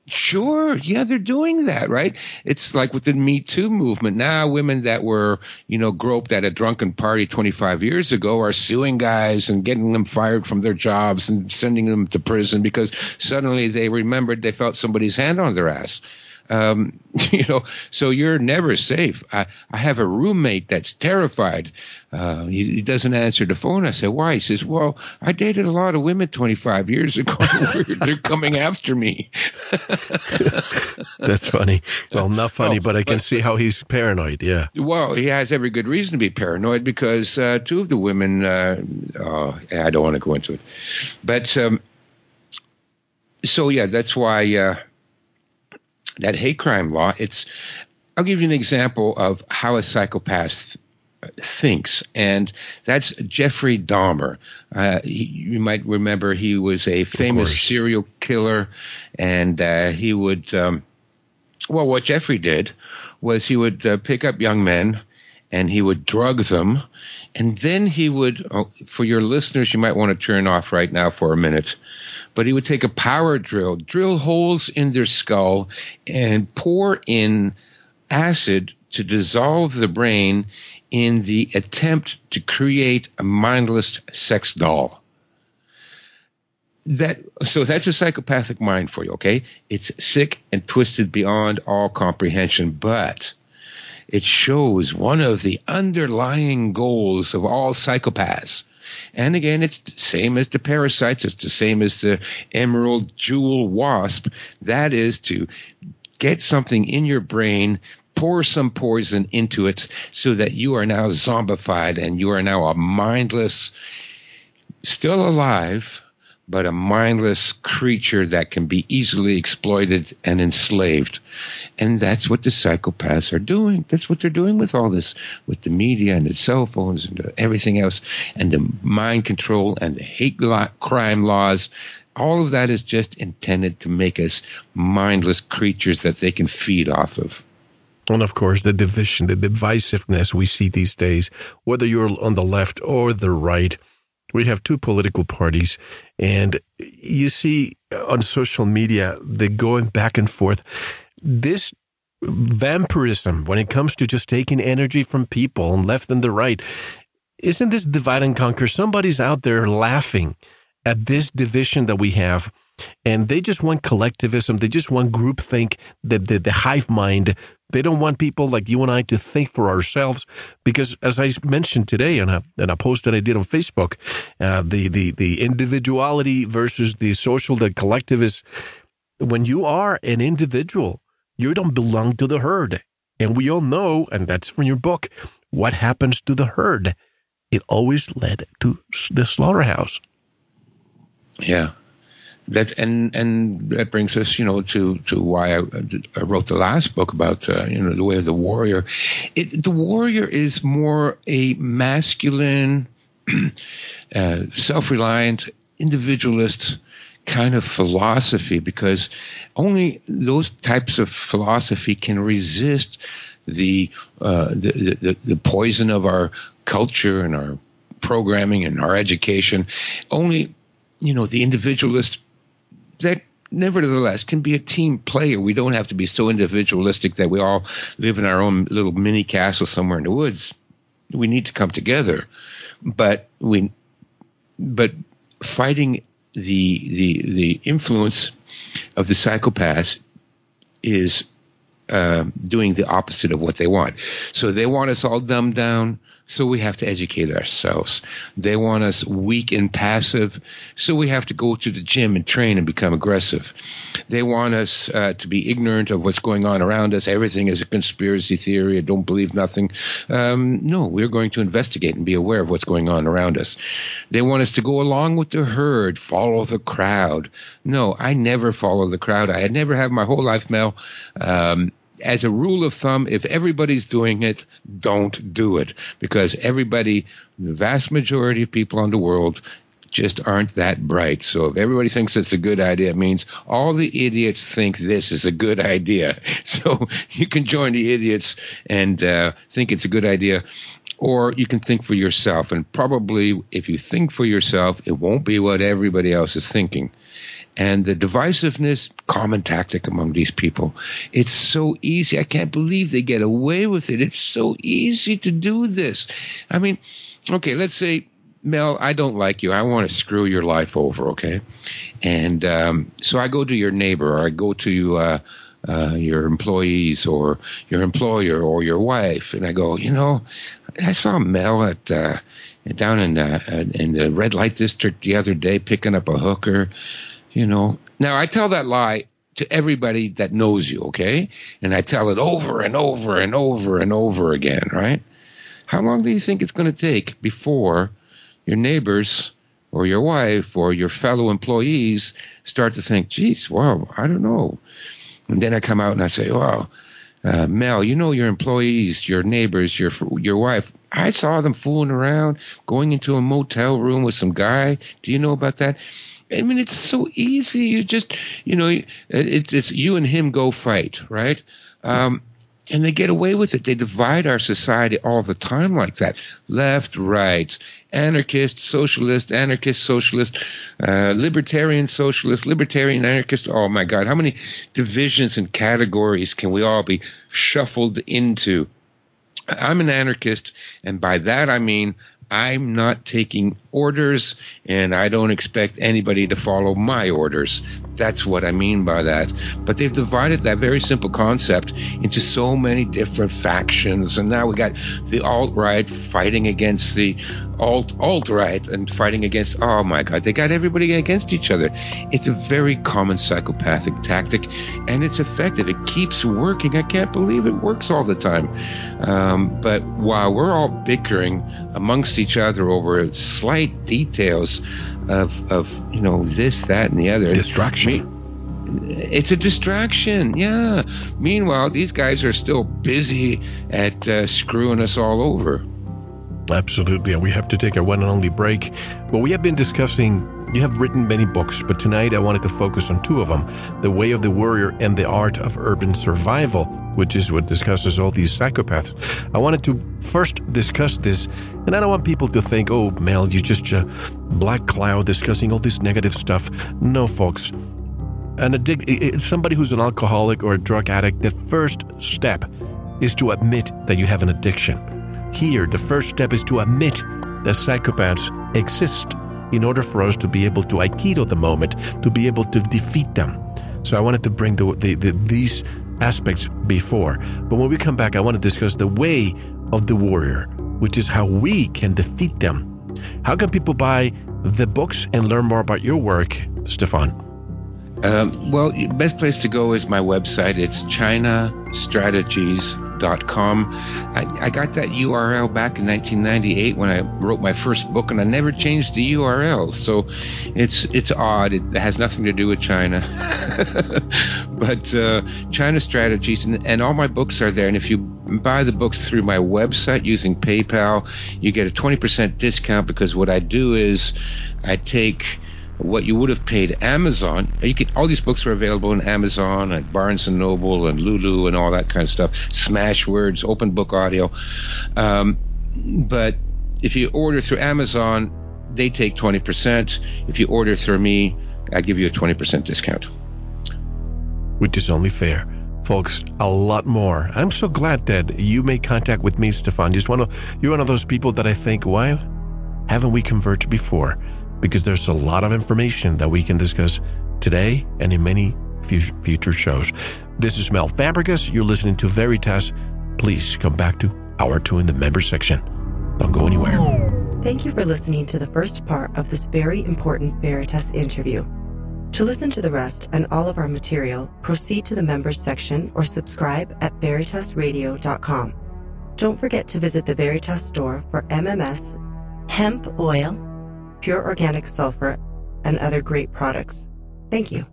S3: Sure. Yeah, they're doing that, right? It's like with the Me Too movement. Now, women that were, you know, groped at a drunken party 25 years ago are suing guys and getting them fired from their jobs and sending them to prison because suddenly they remembered they felt somebody's hand on their ass. Um, you know, so you're never safe. I, I have a roommate that's terrified. Uh, he, he, doesn't answer the phone. I say, why? He says, well, I dated a lot of women 25 years ago. They're coming after me.
S1: that's funny. Well, not funny, oh, but I can but, see how he's paranoid. Yeah.
S3: Well, he has every good reason to be paranoid because uh, two of the women, uh, oh, I don't want to go into it. But, um, so yeah, that's why, uh, that hate crime law, it's, I'll give you an example of how a psychopath thinks, and that's Jeffrey Dahmer. Uh, he, you might remember he was a famous serial killer, and uh, he would, um, well, what Jeffrey did was he would uh, pick up young men and he would drug them, and then he would, oh, for your listeners, you might want to turn off right now for a minute but he would take a power drill, drill holes in their skull, and pour in acid to dissolve the brain in the attempt to create a mindless sex doll. That so that's a psychopathic mind for you, okay? It's sick and twisted beyond all comprehension, but it shows one of the underlying goals of all psychopaths and again, it's the same as the parasites. It's the same as the emerald jewel wasp. That is to get something in your brain, pour some poison into it so that you are now zombified and you are now a mindless, still alive, but a mindless creature that can be easily exploited and enslaved. And that's what the psychopaths are doing. That's what they're doing with all this, with the media and the cell phones and everything else, and the mind control and the hate crime laws. All of that is just intended to make us mindless creatures that they can feed off of.
S1: And of course, the division, the divisiveness we see these days, whether you're on the left or the right, we have two political parties, and you see on social media they're going back and forth. This vampirism, when it comes to just taking energy from people and left and the right, isn't this divide and conquer? Somebody's out there laughing at this division that we have, and they just want collectivism. They just want groupthink, the, the, the hive mind. They don't want people like you and I to think for ourselves. Because as I mentioned today in a, in a post that I did on Facebook, uh, the, the, the individuality versus the social, the collectivist, when you are an individual, you don't belong to the herd. And we all know, and that's from your book, what happens to the herd. It always led to the slaughterhouse.
S3: Yeah, that and and that brings us, you know, to to why I, I wrote the last book about uh, you know the way of the warrior. It, the warrior is more a masculine, uh, self-reliant, individualist kind of philosophy because only those types of philosophy can resist the, uh, the, the the poison of our culture and our programming and our education. Only you know, the individualist that nevertheless can be a team player. We don't have to be so individualistic that we all live in our own little mini castle somewhere in the woods. We need to come together, but we, but fighting the the the influence of the psychopaths is uh, doing the opposite of what they want. So they want us all dumbed down. So we have to educate ourselves. They want us weak and passive. So we have to go to the gym and train and become aggressive. They want us uh, to be ignorant of what's going on around us. Everything is a conspiracy theory. I don't believe nothing. Um, no, we're going to investigate and be aware of what's going on around us. They want us to go along with the herd, follow the crowd. No, I never follow the crowd. I had never have my whole life, Mel. Um, as a rule of thumb, if everybody's doing it, don't do it because everybody, the vast majority of people in the world just aren't that bright. So if everybody thinks it's a good idea, it means all the idiots think this is a good idea. So you can join the idiots and uh, think it's a good idea. Or you can think for yourself. And probably if you think for yourself, it won't be what everybody else is thinking and the divisiveness, common tactic among these people. It's so easy. I can't believe they get away with it. It's so easy to do this. I mean, okay, let's say Mel, I don't like you. I want to screw your life over, okay? And um, so I go to your neighbor, or I go to uh, uh, your employees, or your employer, or your wife, and I go, you know, I saw Mel at uh, down in uh, in the red light district the other day picking up a hooker. You know, now I tell that lie to everybody that knows you, okay? And I tell it over and over and over and over again, right? How long do you think it's going to take before your neighbors or your wife or your fellow employees start to think, geez, well, I don't know. And then I come out and I say, well, uh, Mel, you know your employees, your neighbors, your your wife. I saw them fooling around, going into a motel room with some guy. Do you know about that? I mean, it's so easy. You just, you know, it's it's you and him go fight, right? Um, and they get away with it. They divide our society all the time like that. Left, right, anarchist, socialist, anarchist, socialist, uh, libertarian, socialist, libertarian, anarchist. Oh my God, how many divisions and categories can we all be shuffled into? I'm an anarchist, and by that I mean I'm not taking orders and I don't expect anybody to follow my orders. That's what I mean by that. But they've divided that very simple concept into so many different factions. And now we got the alt right fighting against the alt alt right and fighting against, oh my God, they got everybody against each other. It's a very common psychopathic tactic and it's effective. It keeps working. I can't believe it works all the time. Um, but while we're all bickering amongst each other over slight details of of you know this, that, and the other.
S1: Distraction.
S3: It's a distraction, yeah. Meanwhile, these guys are still busy at uh, screwing us all over.
S1: Absolutely, and we have to take our one and only break. But we have been discussing you have written many books, but tonight I wanted to focus on two of them The Way of the Warrior and The Art of Urban Survival, which is what discusses all these psychopaths. I wanted to first discuss this, and I don't want people to think, oh, Mel, you're just a black cloud discussing all this negative stuff. No, folks. An addict, somebody who's an alcoholic or a drug addict, the first step is to admit that you have an addiction. Here, the first step is to admit that psychopaths exist in order for us to be able to aikido the moment, to be able to defeat them. So I wanted to bring the, the, the, these aspects before. But when we come back, I want to discuss the way of the warrior, which is how we can defeat them. How can people buy the books and learn more about your work, Stefan?
S3: Um, well, best place to go is my website. It's chinastrategies.com. I, I got that URL back in 1998 when I wrote my first book, and I never changed the URL. So it's it's odd. It has nothing to do with China, but uh, China Strategies, and, and all my books are there. And if you buy the books through my website using PayPal, you get a 20% discount because what I do is I take what you would have paid Amazon. You can, all these books are available on Amazon and Barnes and Noble and Lulu and all that kind of stuff. Smashwords, Open Book Audio. Um, but if you order through Amazon, they take 20%. If you order through me, I give you a 20% discount.
S1: Which is only fair. Folks, a lot more. I'm so glad that you made contact with me, Stefan. You're one of those people that I think, why haven't we converged before? Because there's a lot of information that we can discuss today and in many future shows. This is Mel Fabregas. You're listening to Veritas. Please come back to Hour 2 in the member section. Don't go anywhere.
S2: Thank you for listening to the first part of this very important Veritas interview. To listen to the rest and all of our material, proceed to the members section or subscribe at veritasradio.com. Don't forget to visit the Veritas store for MMS, hemp oil, pure organic sulfur, and other great products. Thank you.